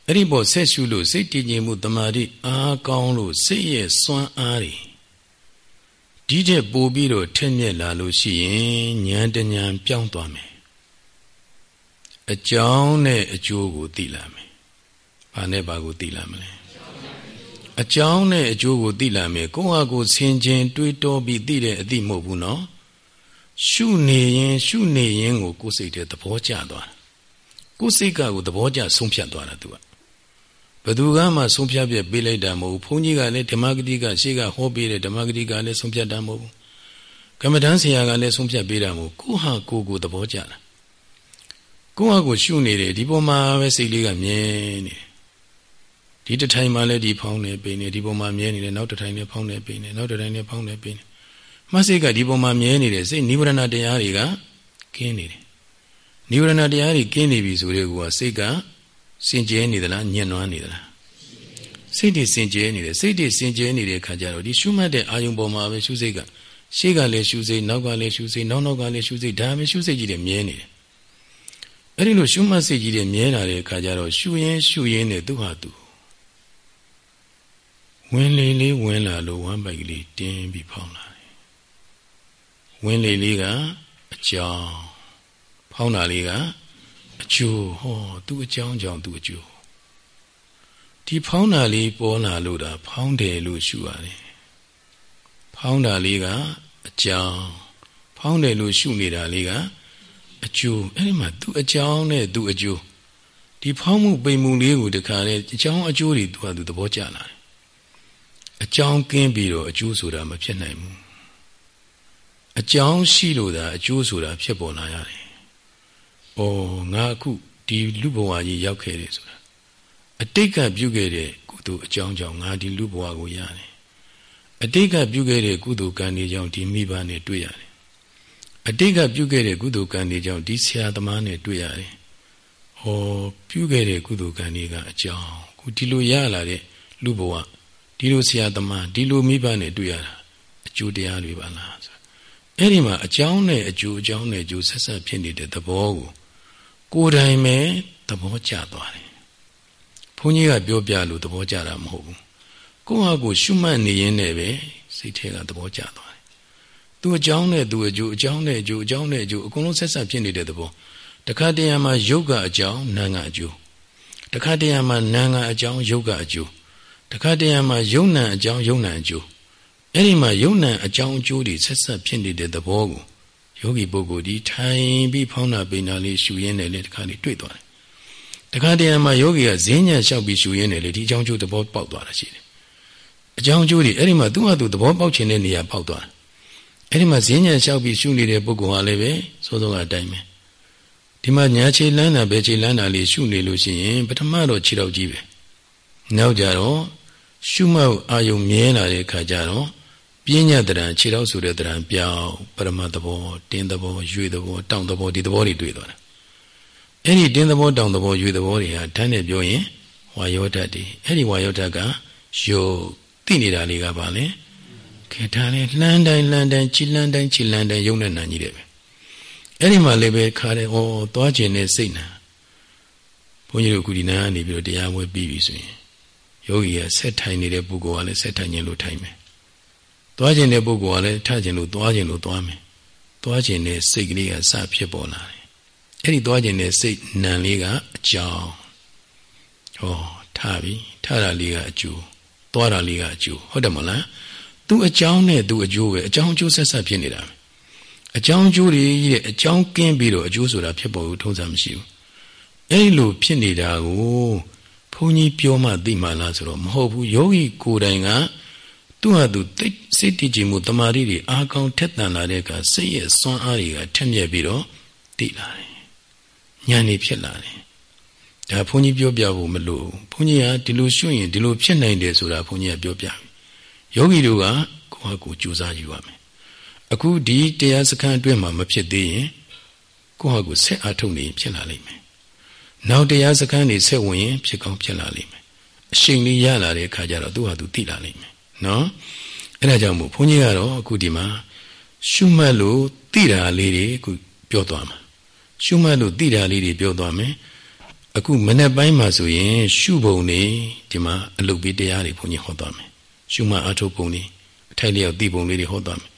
အဲ့ဒီပေါ်ဆက်ရှုလို့စိတ်တည်ငြိမ်မှုတမာတိအားကောင်းလို့စိတ်ရဲ့စွမ်းအားတွေ ဒီတဲ့ပို့ပြီးတော့ထက်မြက်လာလို့ရှိရင်ဉာဏ်တဉာဏ်ပြောင်းသွားမယ်အကြောင်းနဲ့အကျိုးကိုသိလာမယ်။ဘာနဲ့ဘာကိုသိလာမလဲ။အကြောင်းနဲ့အကျိုးကိုသိလာမယ်ကိုယ့်ဟာကိုယ်ဆင်ခြင်တွေးတောပြီးသိတဲ့အသိမဟုတ်ဘူးနော်။ရှုနေရင်ရှုနေရင်ကိုကိုယ်စိတ်တဲ့သဘောကျသွားတာ။ကိုယ်စိတ်ကကိုသဘောကျဆုံးဖြတ်သွားတာသူက ဘယ်သူကမှဆုံးဖြတ်ပြပေးလိုက်တာမဟုတ်ဘူးဘုန်းကြီးကလည်းဓမ္မဂတိကရှေ့ကဟောပေးတဲ့ဓမ္မဂတိကလည်းဆုံးဖြတ်တာမဟုတ်ဘူးကမ္မဋ္ဌာန်းဆရာကလည်းဆုံးဖြတ်ပေးတာမဟုတ်ကိုဟာကိုကိုသဘောကျတာကိုဟာကိုရှုနေတယ်ဒီပေါ်မှာပဲစိတ်လေးကမြဲနေဒီတထိုင်မှာလည်းဒီဖောင်းနေပိနေဒီပေါ်မှာမြဲနေတယ်နောက်တထိုင်လည်းဖောင်းနေပိနေနောက်တထိုင်လည်းဖောင်းနေပိနေမဆိတ်ကဒီပေါ်မှာမြဲနေတယ်စိတ်နိဗ္ဗာန်တရားတွေကကင်းနေတယ်နိဗ္ဗာန်တရားတွေကင်းနေပြီဆိုတဲ့ကောစိတ်က စင်ကြဲနေသလားညံ့နွမ်းနေသလားစိတ်တွေစင်ကြဲနေတယ်စိတ်တွေစင်ကြဲနေတဲ့ခါကျတော့ဒီရှုမှတ်တဲ့အာယုံပေါ်မှာပဲရှုစိတ်ကရှေ့ကလည်းရှုစိတ်နောက်ကလည်းရှုစိတ်နောက်နောက်ကလည်းရှုစိတ်ဒါပဲရှုစိတ်ကြီးတွေမြဲနေတယ်အဲ့ဒီလိုရှုမှတ်စိတ်ကြီးတွေမြဲလာတဲ့ခါကျတော့ရှုရင်ရှုရင်နဲ့သူဟာသူဝင်လေလေးဝင်လာလို့ဝမ်းပိုက်ကလေးတင်းပြီးဖောင်းလာတယ်ဝင်လေလေးကအကြောင်းဖောင်းတာလေးက အကျိုးဟောသူအကြောင်းကြောင့်သူအကျိုးဒီဖောင်းတာလေးပေါ်လာလို့ဒါဖောင်းတယ်လို့ရှုရတယ်ဖောင်းတာလေးကအကြောင်းဖောင်းတယ်လို့ရှုနေတာလေးကအကျိုးအဲ့ဒီမှာသူအကြောင်းနဲ့သူအကျိုးဒီဖောင်းမှုပိန်မှုလေးကိုတခါလေအကြောင်းအကျိုးတွေသူကသူသဘောကျလာတယ်အကြောင်းကင်းပြီးတော့အကျိုးဆိုတာမဖြစ်နိုင်ဘူးအကြောင်းရှိလို့သာအကျိုးဆိုတာဖြစ်ပေါ်လာရတယ်။ အော်ငါအခုဒီလူဘဝကြီးရောက်ခဲ့တယ်ဆိုတာအတိတ်ကပြုခဲ့တဲ့ကုသိုလ်အကြောင်းကြောင့်ငါဒီလူဘဝကိုရတယ်။အတိတ်ကပြုခဲ့တဲ့ကုသိုလ်ကံတွေကြောင့်ဒီမိဘနဲ့တွေ့ရတယ်။အတိတ်ကပြုခဲ့တဲ့ကုသိုလ်ကံတွေကြောင့်ဒီဆရာသမားနဲ့တွေ့ရတယ်။ဟောပြုခဲ့တဲ့ကုသိုလ်ကံတွေကအကြောင်းခုဒီလိုရလာတဲ့လူဘဝဒီလိုဆရာသမားဒီလိုမိဘနဲ့တွေ့ရတာအကျိုးတရားတွေပါလားဆိုအဲ့ဒီမှာအကြောင်းနဲ့အကျိုးအကြောင်းနဲ့အကျိုးဆက်ဆက်ဖြစ်နေတဲ့သဘောကို ကိုယ်တိုင်ပဲသဘောကျသွားတယ်ဘုန်းကြီးကပြောပြလို့သဘောကျတာမဟုတ်ဘူးကိုယ့်ဟာကိုရှုမှတ်နေရင်းနဲ့ပဲစိတ်ထဲကသဘောကျသွားတယ်သူအကြောင်းနဲ့သူအကျိုးအကြောင်းနဲ့အကျိုးအကြောင်းနဲ့အကျိုးအကုန်လုံးဆက်ဆက်ဖြစ်နေတဲ့သဘောတခါတရံမှာယုတ်ကအကြောင်းနာငါအကျိုးတခါတရံမှာနာငါအကြောင်းယုတ်ကအကျိုးတခါတရံမှာယုံနံအကြောင်းယုံနံအကျိုးအဲ့ဒီမှာယုံနံအကြောင်းအကျိုးတွေဆက်ဆက်ဖြစ်နေတဲ့သဘောကို ယောဂီပုဂ္ဂိုလ်ဒီထိုင်ပြီးဖောင်းတာပိန်တာလေးရှူရင်းနဲ့လေတခါလေးတွေ့သွားတယ်တခါတရံမှာယောဂီကဈဉ္ညာလျှောက်ပြီးရှူရင်းနဲ့လေဒီအကြောင်းကျိုးသဘောပေါက်သွားတာရှိတယ်အကြောင်းကျိုးတွေအဲ့ဒီမှာသူ့ဟာသူသဘောပေါက်ခြင်းတဲ့နေရာပေါက်သွားတယ်အဲ့ဒီမှာဈဉ္ညာလျှောက်ပြီးရှူနေတဲ့ပုဂ္ဂိုလ်ဟာလည်းပဲစောစောကအတိုင်းပဲဒီမှာညာခြေလန်းတာဘယ်ခြေလန်းတာလေးရှုနေလို့ရှိရင်ပထမတော့ခြေတော့ကြီးပဲနောက်ကြတော့ရှုမှတ်အာယုံမြဲလာတဲ့အခါကျတော့ ပြဉ္ညာတရံခြေတော့ဆိုတဲ့တရံပြောင်းပရမသဘောတင်းသဘောရွေသဘောတောင်သဘောဒီသဘောတွေတွေ့သွားတာအဲ့ဒီတင်းသဘောတောင်သဘောရွေသဘောတွေဟာဓာတ်နဲ့ပြောရင်ဝါယောဓာတ်တွေအဲ့ဒီဝါယောဓာတ်ကယုတ်သိနေတာလေးကပါလေခေထားလေလှမ်းတိုင်းလှမ်းတိုင်းချီလှမ်းတိုင်းချီလှမ်းတိုင်းယုံနဲ့နာကြီးတယ်ပဲအဲ့ဒီမှာလည်းပဲခါတယ်ဩသွားခြင်းနဲ့စိတ်နာဘုန်းကြီးတို့ကုဒီနာကနေပြီးတော့တရားဝဲပြီးပြီဆိုရင်ယောဂီကဆက်ထိုင်နေတဲ့ပုဂ္ဂိုလ်ကလည်းဆက်ထိုင်ခြင်းလို့ထိုင်မယ် သွားခြင်းတဲ့ပုဂ္ဂိုလ်ကလည်းထခြင်းလို့သွားခြင်းလို့သွားမယ်သွားခြင်းတဲ့စိတ်ကလေးကစဖြစ်ပေါ်လာတယ်အဲ့ဒီသွားခြင်းတဲ့စိတ်နံလေးကအကြောင်းဟောထပြီထတာလေးကအကျိုးသွားတာလေးကအကျိုးဟုတ်တယ်မလားသူအကြောင်းနဲ့သူအကျိုးပဲအကြောင်းအကျိုးဆက်ဆက်ဖြစ်နေတာပဲအကြောင်းအကျိုးတွေရဲ့အကြောင်းကင်းပြီးတော့အကျိုးဆိုတာဖြစ်ပေါ်ဘူးထုံးစံမရှိဘူးအဲ့လိုဖြစ်နေတာကိုဘုန်းကြီးပြောမှသိမှလားဆိုတော့မဟုတ်ဘူးယောဂီကိုယ်တိုင်က သူ့ဟာသူစိတ်တည်ကြည်မှုတမာရီတွေအားကောင်းထက်သန်လာတဲ့အခါစိတ်ရဲ့စွမ်းအားတွေကထက်မြက်ပြီးတော့တည်လာတယ်။ဉာဏ်နေဖြစ်လာတယ်။ဒါဘုန်းကြီးပြောပြဖို့မလိုဘုန်းကြီးကဒီလိုရှုရင်ဒီလိုဖြစ်နိုင်တယ်ဆိုတာဘုန်းကြီးကပြောပြပြီ။ယောဂီတို့ကကိုယ့်ဟာကိုယ်ကြိုးစားယူရမယ်။အခုဒီတရားစခန်းအတွင်းမှာမဖြစ်သေးရင်ကိုယ့်ဟာကိုယ်ဆက်အားထုတ်နေဖြစ်လာလိမ့်မယ်နောက်တရားစခန်းနေဆက်ဝင်ရင်ဖြစ်ကောင်းဖြစ်လာလိမ့်မယ်အရှိန်လေးရလာတဲ့အခါကျတော့သူ့ဟာသူသိလာလိမ့်မယ် နော်အဲ့ဒါကြောင့်မို့ဘုန်းကြီးကတော့အခုဒီမှာရှုမှတ်လို့သိတာလေးတွေအခုပြောသွားမှာရှုမှတ်လို့သိတာလေးတွေပြောသွားမယ်အခုမနေ့ပိုင်းမှာဆိုရင် ရှုပုံနေဒီမှာအလုတ်ပြီးတရားတွေဘုန်းကြီးဟောသွားမယ်ရှုမှတ်အထုတ်ပုံနေအထိုက်လျောက်သိပုံလေးတွေဟောသွားမယ်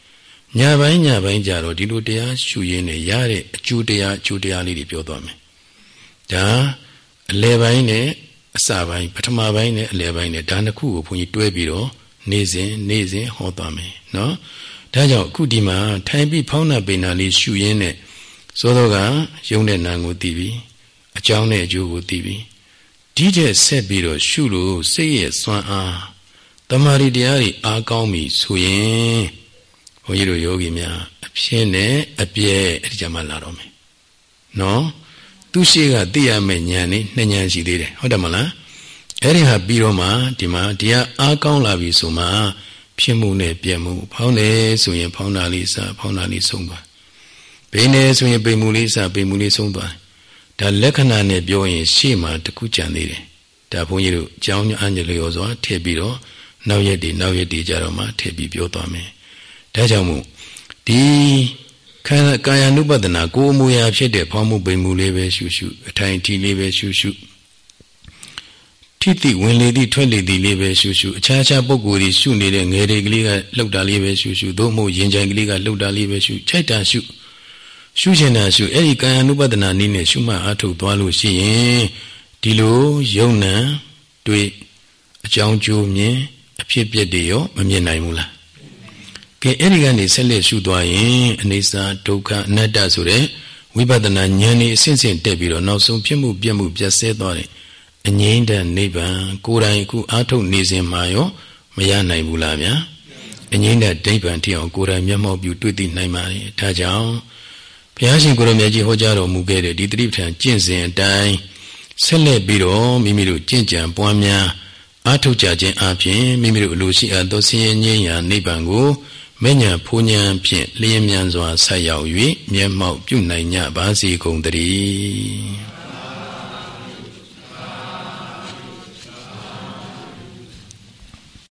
ညပိုင်းညပိုင်းကြတော့ဒီလိုတရားရှုရင်းနဲ့ရတဲ့အကျိုးတရားအကျိုးတရားလေးတွေပြောသွားမယ်ဒါအလယ်ပိုင်းနဲ့အစပိုင်းပထမပိုင်းနဲ့အလယ်ပိုင်းနဲ့ဒါနှစ်ခုကိုဘုန်းကြီးတွဲပြီးတော့ နေစဉ်နေစဉ်ဟောသွားမယ်နော်ဒါကြောင့်အခုဒီမှာထိုင်ပြီးဖောင်းနာပိန်နာလေးရှုရင်းနဲ့သောသောကယုံတဲ့နာကိုသိပြီအကြောင်းနဲ့အကျိုးကိုသိပြီဒီတဲ့ဆက်ပြီးတော့ရှုလို့စိတ်ရဲ့စွမ်းအားတမာရီတရားတွေအားကောင်းပြီဆိုရင်ဘုန်းကြီးတို့ယောဂီများအဖြစ်နဲ့အပြည့်အဲ့ဒီကြမှာလာတော့မယ်နော်သူရှိကသိရမယ့်ဉာဏ်นี่နှစ်ဉာဏ်ရှိသေးတယ်ဟုတ်တယ်မလား အဲ့ဒီဟာပြီးတော့မှဒီမှာတရားအားကောင်းလာပြီဆိုမှဖြစ်မှုနဲ့ပြည့်မှုဖောင်းတယ်ဆိုရင်ဖောင်းတာလေးစဖောင်းတာလေးဆုံးသွားဘိနေဆိုရင်ပိန်မှုလေးစပိန်မှုလေးဆုံးသွားဒါလက္ခဏာနဲ့ပြောရင်ရှေ့မှာတခုကြံသေးတယ်ဒါဘုန်းကြီးတို့ကြောင်းအញ្ញလျော်စွာထည့်ပြီးတော့နောက်ရက်ဒီနောက်ရက်ဒီကြတော့မှထည့်ပြီးပြောသွားမယ်ဒါကြောင့်မို့ဒီခန္ဓာကာယ ानु ပဒနာကိုယ်အမူအရာဖြစ်တဲ့ဖောင်းမှုပိန်မှုလေးပဲရှုရှုအထိုင်ထီလေးပဲရှုရှု ထိတိဝင်လေသည့်ထွက်လေသည့်လေးပဲရှုရှုအခြားခြားပုဂ္ဂိုလ်တွေရှုနေတဲ့ငယ်တွေကလေးကလှုပ်တာလေးပဲရှုရှုသို့မဟုတ်ရင်ကြိုင်ကလေးကလှုပ်တာလေးပဲရှုခြိုက်တာရှုရှုရှင်တာရှုအဲ့ဒီကာယ ानु ပဒနာနည်းနဲ့ရှုမှတ်အားထုတ်သွားလို့ရှိရင်ဒီလိုယုံနံတွေ့အကြောင်းကျိုးမြင်အဖြစ်ပြက်တွေရောမမြင်နိုင်ဘူးလားကဲအဲ့ဒီကနေဆက်လက်ရှုသွားရင်အနေစာဒုက္ခအနတ္တဆိုတဲ့ဝိပဿနာဉာဏ်ဤအစဉ်စဉ်တက်ပြီးတော့နောက်ဆုံးဖြစ်မှုပြက်မှုပြတ်ဆဲသွားတယ် အငြိမ့်တဲ့နိဗ္ဗာန်ကိုယ်တိုင်အခုအားထုတ်နေစဉ်မှာရောမရနိုင်ဘူးလားဗျာအငြိမ့်တဲ့ဒိဗ္ဗံတိအောင်ကိုယ်တိုင်မျက်မှောက်ပြုတွေ့သိနိုင်ပါတယ်ဒါကြောင့်ဘုရားရှင်ကိုရမြတ်ကြီးဟောကြားတော်မူခဲ့တဲ့ဒီတိပဋ္ဌာန်ကျင့်စဉ်အတိုင်းဆက်လက်ပြီးတော့မိမိတို့ကျင့်ကြံပွားများအားထုတ်ကြခြင်းအပြင်မိမိတို့အလိုရှိအပ်သောဆင်းရဲငြိမ်းရာနိဗ္ဗာန်ကိုမဉ္ဇဉ်ဖူးဉဏ်ဖြင့်လျင်မြန်စွာဆက်ရောက်၍မျက်မှောက်ပြုနိုင်ကြပါစေကုန်သတည်း